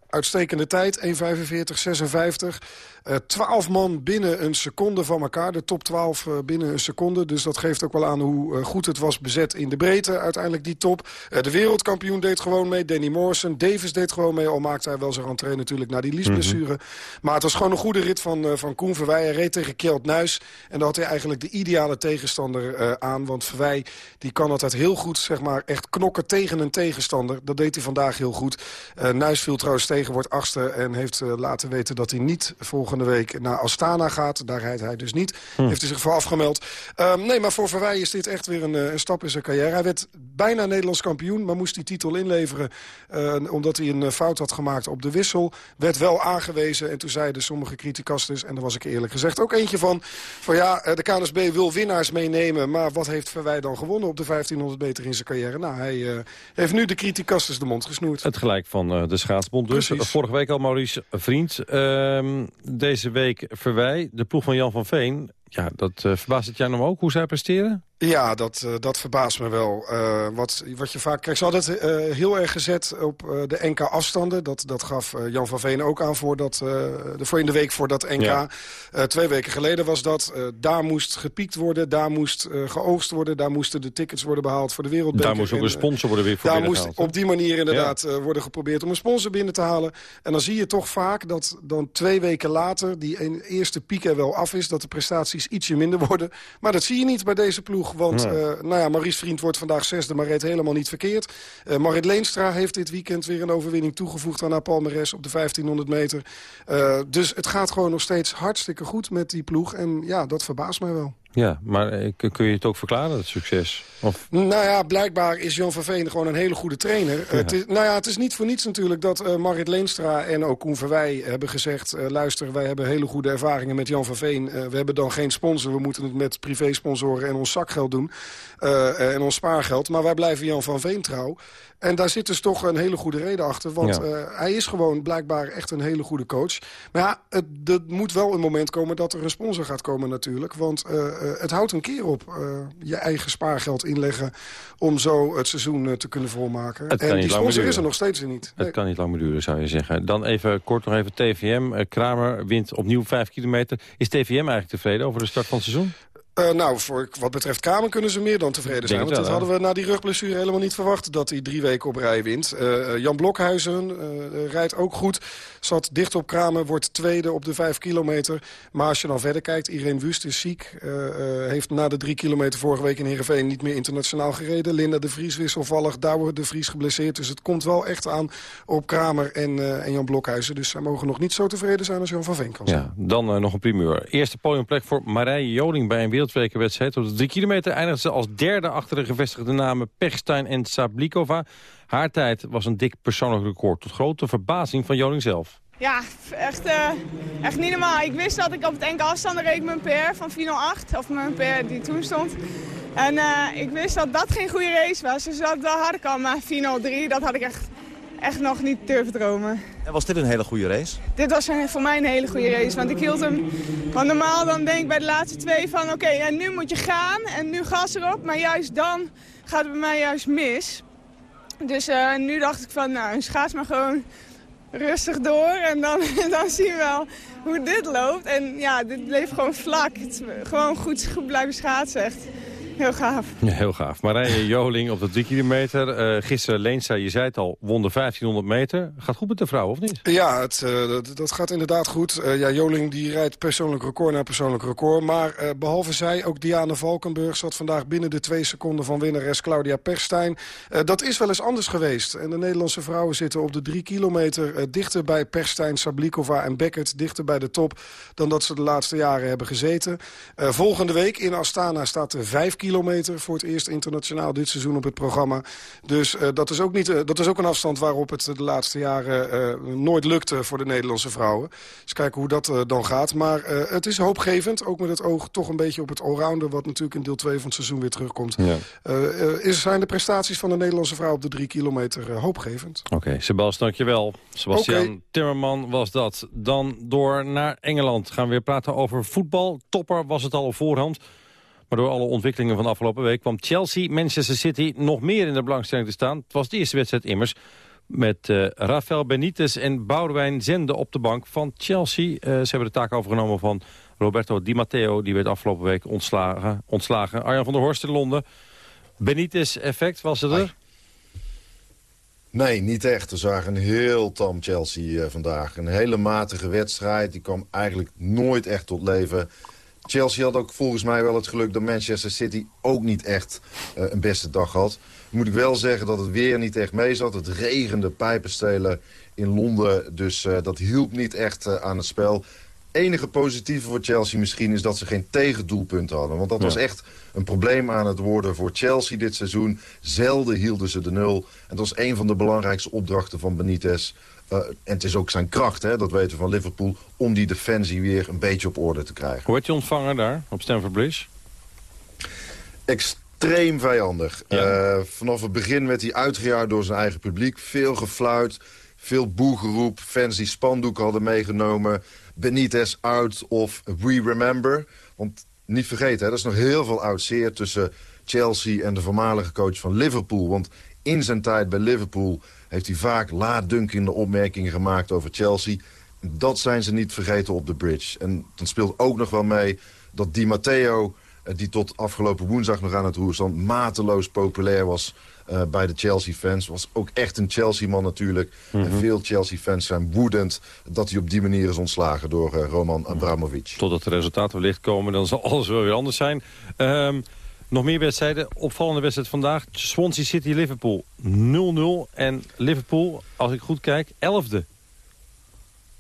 uitstekende tijd. 1.45.56. Eh 12 man binnen een seconde van elkaar. De top 12 eh, binnen een seconde. Dus dat geeft ook wel aan hoe eh, goed het was bezet in de breedte. Uiteindelijk die top. De wereldkampioen deed gewoon mee. Danny Morrison. Davis deed gewoon mee. Al maakte hij wel zijn rentree natuurlijk naar die liesblessure. Maar het was gewoon een goede rit van, van Koen Verwij. Hij reed tegen Kjeld Nuis. En daar had hij eigenlijk de ideale tegenstander aan. Want Verwij die kan altijd heel goed zeg maar, echt knokken tegen een tegenstander. Dat deed hij vandaag heel goed. Nuis viel trouwens tegen, wordt achtste. En heeft laten weten dat hij niet volgende week naar Astana gaat. Daar rijdt hij dus niet. Hm. Heeft hij zich voor afgemeld. Ehm, nee, maar voor Verwij is dit echt weer een, eh, een stap in zijn carrière. Hij werd bijna Nederlands kampioen, maar moest die titel inleveren. eh, omdat hij een eh, fout had gemaakt op de wissel. Werd wel aangewezen en toen zeiden sommige criticasters... en daar was ik eerlijk gezegd ook eentje van... van ja, de KNSB wil winnaars meenemen... maar wat heeft Verwij dan gewonnen op de 1500 meter in zijn carrière? Nou, hij heeft nu de criticasters de mond gesnoerd. Het gelijk van de schaatsbond dus. Precies. Vorige week al Maurice Vriend. Ehm, deze week Verwij, de ploeg van Jan van Veen. Ja, dat eh, verbaast het jou nog ook, hoe zij presteren? Ja, dat, eh, dat verbaast me wel. Eh, wat, wat je vaak... Kijk, ze hadden het eh, heel erg gezet op de NK-afstanden. Dat, dat gaf Jan van Veen ook aan voor, dat, de, voor in de week voor dat NK. Ja. Twee weken geleden was dat. Daar moest gepiekt worden, daar moest geoogst worden... daar moesten de tickets worden behaald voor de wereldbeker. Daar moest ook En, een sponsor worden weer voor Daar moest op die manier inderdaad worden geprobeerd om een sponsor binnen te halen. En dan zie je toch vaak dat dan twee weken later... die eerste piek er wel af is, dat de prestaties ietsje minder <laughs> worden. Maar dat zie je niet bij deze ploeg, want... Eh, nou ja, Maurice Vriend wordt vandaag zesde, maar reed helemaal niet verkeerd. Eh Marit Leenstra heeft dit weekend weer een overwinning toegevoegd aan haar palmares op de 1500 meter. Eh, dus het gaat gewoon nog steeds hartstikke goed met die ploeg. En ja, dat verbaast mij wel. Ja, maar eh, kun je het ook verklaren, het succes? Of... Nou ja, blijkbaar is Jan van Veen gewoon een hele goede trainer. Het is, nou ja, het is niet voor niets natuurlijk dat eh, Marit Leenstra en ook Koen Verwij hebben gezegd... eh, luister, wij hebben hele goede ervaringen met Jan van Veen. We hebben dan geen sponsor, we moeten het met privésponsoren en ons zakgeld doen. en ons spaargeld, maar wij blijven Jan van Veen trouw. En daar zit dus toch een hele goede reden achter. Want Ja. eh, hij is gewoon blijkbaar echt een hele goede coach. Maar ja, het, er moet wel een moment komen dat er een sponsor gaat komen natuurlijk. Want eh, eh, het houdt een keer op je eigen spaargeld inleggen... om zo het seizoen te kunnen volmaken. Het kan en niet die sponsor is er nog steeds niet. Het kan niet lang meer duren, zou je zeggen. Dan even kort nog even TVM. Kramer wint opnieuw 5 kilometer. Is TVM eigenlijk tevreden over de start van het seizoen? Eh, nou, voor wat betreft Kamer kunnen ze meer dan tevreden zijn. Want dat wel, hadden we na die rugblessure helemaal niet verwacht... dat hij drie weken op rij wint. Eh, Jan Blokhuizen eh, rijdt ook goed. Zat dicht op Kramer, wordt tweede op de vijf kilometer. Maar als je dan verder kijkt, Irene Wust is ziek. eh, eh, heeft na de drie kilometer vorige week in Heerenveen... niet meer internationaal gereden. Linda de Vries wisselvallig, Douwe de Vries geblesseerd. Dus het komt wel echt aan op Kramer en, eh, en Jan Blokhuizen. Dus zij mogen nog niet zo tevreden zijn als Jan van Veen kan zijn. Ja, dan eh, nog een primeur. Eerste podiumplek voor Marije Joling bij een wereldbekerwedstrijd. Op de drie kilometer eindigde ze als derde achter de gevestigde namen Pechstein en Sablikova. Haar tijd was een dik persoonlijk record. Tot grote verbazing van Joling zelf. Ja, echt, eh, echt niet normaal. Ik wist dat ik op het enkele afstanden reed ik mijn PR van 408, of mijn PR die toen stond. En eh, ik wist dat dat geen goede race was, dus dat wel hard kan. Maar 403, dat had ik echt, echt nog niet durven dromen. En was dit een hele goede race? Dit was een- voor mij een hele goede race, want ik hield hem... Want normaal dan denk ik bij de laatste twee van, oké, en nu moet je gaan en nu gas erop. Maar juist dan gaat het bij mij juist mis. Dus eh, nu dacht ik van, nou, schaats maar gewoon rustig door en dan, <laughs> dan zien we wel hoe dit loopt. En ja, dit bleef gewoon vlak. Het gewoon goed, goed blijven schaatsen, echt heel gaaf. Ja, heel gaaf. Marije Joling op de drie kilometer. Eh, gisteren, Leenstra, je zei het al, won de 1500 meter. Gaat goed met de vrouw, of niet? Ja, het, eh, dat, dat gaat inderdaad goed. Eh, ja, Joling die rijdt persoonlijk record na persoonlijk record. Maar eh, behalve zij, ook Diana Valkenburg zat vandaag binnen de twee seconden van winnares Claudia Perstijn. Eh, dat is wel eens anders geweest. En de Nederlandse vrouwen zitten op de drie kilometer eh, dichter bij Perstijn, Sablikova en Beckert. Dichter bij de top dan dat ze de laatste jaren hebben gezeten. Eh, volgende week in Astana staat de vijf kilometer voor het eerst internationaal dit seizoen op het programma. Dus eh, dat, is ook niet, eh, dat is ook een afstand waarop het de laatste jaren eh, nooit lukte voor de Nederlandse vrouwen. Dus kijken hoe dat dan gaat. Maar het is hoopgevend, ook met het oog toch een beetje op het allrounder... wat natuurlijk in deel 2 van het seizoen weer terugkomt. Ja. Is, zijn de prestaties van de Nederlandse vrouw op de drie kilometer hoopgevend. Oké, Sebas, dankjewel. Sebastian Oké. Timmerman was dat. Dan door naar Engeland. Gaan we weer praten over voetbal. Topper was het al op voorhand. Maar door alle ontwikkelingen van de afgelopen week... kwam Chelsea, Manchester City nog meer in de belangstelling te staan. Het was de eerste wedstrijd immers met eh, Rafael Benitez en Boudewijn Zende op de bank van Chelsea. Eh, ze hebben de taak overgenomen van Roberto Di Matteo. Die werd afgelopen week ontslagen. ontslagen. Arjan van der Horst in Londen. Benitez-effect, was het er? Nee, niet echt. We zagen een heel tam Chelsea eh, vandaag. Een hele matige wedstrijd. Die kwam eigenlijk nooit echt tot leven. Chelsea had ook volgens mij wel het geluk dat Manchester City ook niet echt eh, een beste dag had. Moet ik wel zeggen dat het weer niet echt mee zat. Het regende pijpenstelen in Londen, dus eh, dat hielp niet echt eh, aan het spel. Enige positieve voor Chelsea misschien is dat ze geen tegendoelpunten hadden. Want dat was echt een probleem aan het worden voor Chelsea dit seizoen. Zelden hielden ze de nul. En dat was een van de belangrijkste opdrachten van Benitez. Eh, en het is ook zijn kracht, hè, dat weten we van Liverpool... om die defensie weer een beetje op orde te krijgen. Hoe werd je ontvangen daar op Stamford Bridge? extreem vijandig. Eh, vanaf het begin werd hij uitgejaagd door zijn eigen publiek. Veel gefluit, veel boegeroep. Fans die spandoeken hadden meegenomen. Benitez out of We Remember. Want niet vergeten, hè, er is nog heel veel oud zeer tussen Chelsea en de voormalige coach van Liverpool. Want in zijn tijd bij Liverpool heeft hij vaak laatdunkende opmerkingen gemaakt over Chelsea. Dat zijn ze niet vergeten op de bridge. En dan speelt ook nog wel mee dat Di Matteo, eh, die tot afgelopen woensdag nog aan het roer stond... mateloos populair was eh, bij de Chelsea-fans. Was ook echt een Chelsea-man natuurlijk. En Mhm. veel Chelsea-fans zijn woedend dat hij op die manier is ontslagen door eh, Roman Abramovic. Totdat de resultaten wellicht komen, dan zal alles wel weer anders zijn. Ehm, nog meer wedstrijden. Opvallende wedstrijd vandaag. Swansea City-Liverpool 0-0. En Liverpool, als ik goed kijk, 11e.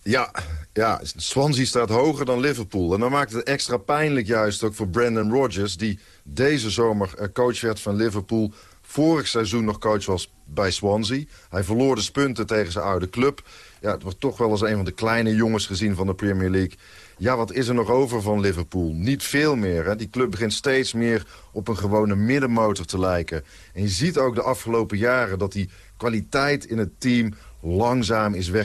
Ja, ja, Swansea staat hoger dan Liverpool. En dan maakt het extra pijnlijk juist ook voor Brandon Rodgers... die deze zomer eh, coach werd van Liverpool. Vorig seizoen nog coach was bij Swansea. Hij verloor dus punten tegen zijn oude club. Ja, het wordt toch wel als een van de kleine jongens gezien van de Premier League. Ja, wat is er nog over van Liverpool? Niet veel meer. Hè? Die club begint steeds meer op een gewone middenmotor te lijken. En je ziet ook de afgelopen jaren dat die kwaliteit in het team langzaam is eh,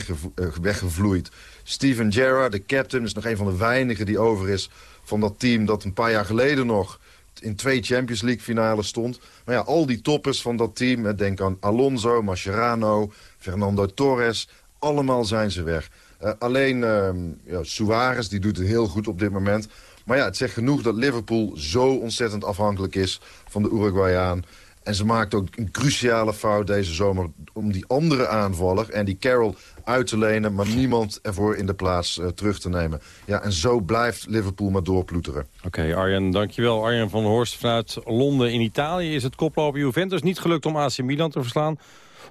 weggevloeid. Steven Gerrard, de captain, is nog een van de weinigen die over is van dat team dat een paar jaar geleden nog in twee Champions League finales stond. Maar ja, al die toppers van dat team, denk aan Alonso, Mascherano, Fernando Torres, allemaal zijn ze weg. Eh, alleen ehm, ja, Suarez, die doet het heel goed op dit moment. Maar ja, het zegt genoeg dat Liverpool zo ontzettend afhankelijk is van de Uruguayaan. En ze maakt ook een cruciale fout deze zomer om die andere aanvaller... en die Carroll uit te lenen, maar niemand ervoor in de plaats eh, terug te nemen. Ja, en zo blijft Liverpool maar doorploeteren. Oké, Arjen, dankjewel. Arjen van Horst vanuit Londen in Italië is het koploper Juventus niet gelukt om AC Milan te verslaan.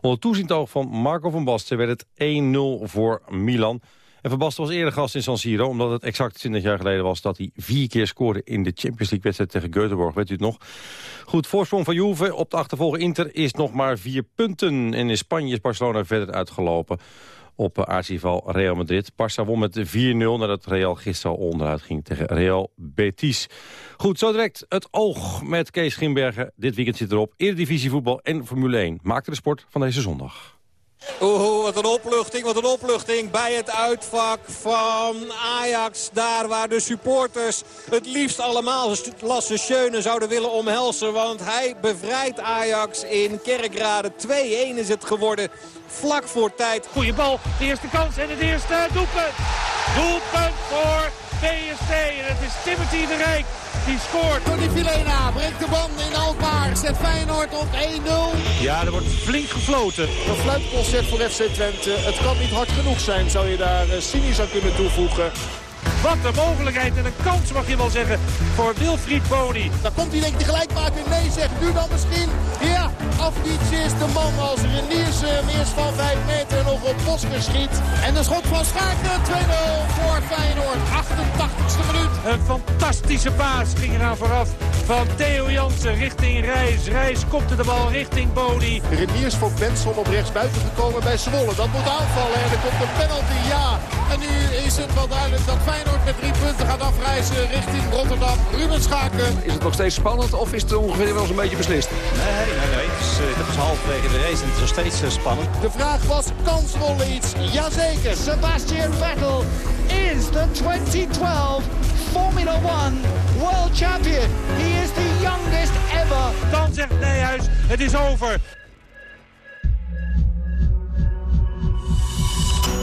Onder toeziend oog van Marco van Basten werd het 1-0 voor Milan. En Van Basten was eerder gast in San Siro, omdat het exact 20 jaar geleden was dat hij vier keer scoorde in de Champions League wedstrijd tegen Göteborg. Weet u het nog? Goed, voorsprong van Juve op de achtervolger Inter is nog maar vier punten. En in Spanje is Barcelona verder uitgelopen op aartsrival Real Madrid. Barça won met 4-0 nadat Real gisteren al onderuit ging tegen Real Betis. Goed, zo direct het oog met Kees Schimbergen. Dit weekend zit erop Eredivisie voetbal en Formule 1. Maakte de sport van deze zondag. Oeh, wat een opluchting, wat een opluchting bij het uitvak van Ajax. Daar waar de supporters het liefst allemaal Lasse Schöne zouden willen omhelzen. Want hij bevrijdt Ajax in Kerkrade. 2-1 is het geworden, vlak voor tijd. Goeie bal, de eerste kans en het eerste doelpunt. Doelpunt voor PSV en het is Timothy de Rijk die scoort. Tony Vilena brengt de bal in Alkmaar. Zet Feyenoord op 1-0. Ja, er wordt flink gefloten. Een fluitconcert voor FC Twente. Het kan niet hard genoeg zijn, zou je daar eh, cynisch aan kunnen toevoegen. Wat een mogelijkheid en een kans mag je wel zeggen voor Wilfried Boni. Daar komt hij denk ik gelijk maken. Nee zegt nu dan misschien. Ja, Afdiets is de man als Reniers hem eerst van 5 meter nog op Bosker schiet. En de schot van Schaken 2-0 voor Feyenoord. 88ste minuut. Een fantastische paas ging eraan vooraf van Theo Jansen richting Reis. Reis kopte de bal richting Boni. Reniers voor Benson op rechts buiten gekomen bij Zwolle. Dat moet aanvallen en er komt een penalty, ja. En nu is het wel duidelijk dat Feyenoord met drie punten gaat afreizen richting Rotterdam. Ruben Schaken. Is het nog steeds spannend of is het ongeveer wel eens een beetje beslist? Nee, nee, nee. Het is, het is halverwege de race en het is nog steeds uh, spannend. De vraag was, kan Zwolle iets? Jazeker. Sebastian Vettel is the 2012 Formula One World Champion. He is the youngest ever. Dan zegt Nijhuis, het is over.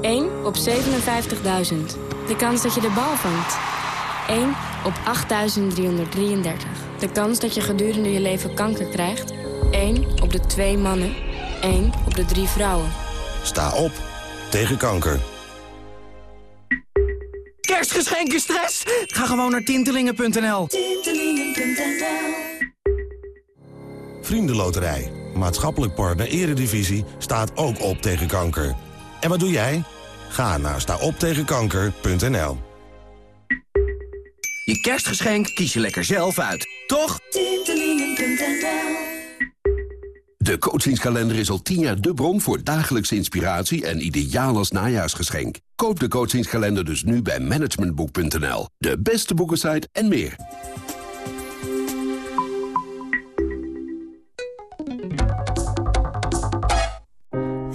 1 op 57.000. De kans dat je de bal vangt. 1 op 8.333. De kans dat je gedurende je leven kanker krijgt. 1 op de 2 mannen. 1 op de 3 vrouwen. Sta op tegen kanker. Kerstgeschenken stress? Ga gewoon naar tintelingen.nl. Vriendenloterij. Maatschappelijk partner Eredivisie staat ook op tegen kanker. En wat doe jij? Ga naar staoptegenkanker.nl. Je kerstgeschenk kies je lekker zelf uit, toch? De coachingskalender is al tien jaar de bron voor dagelijkse inspiratie en ideaal als najaarsgeschenk. Koop de coachingskalender dus nu bij managementboek.nl. De beste boekensite en meer.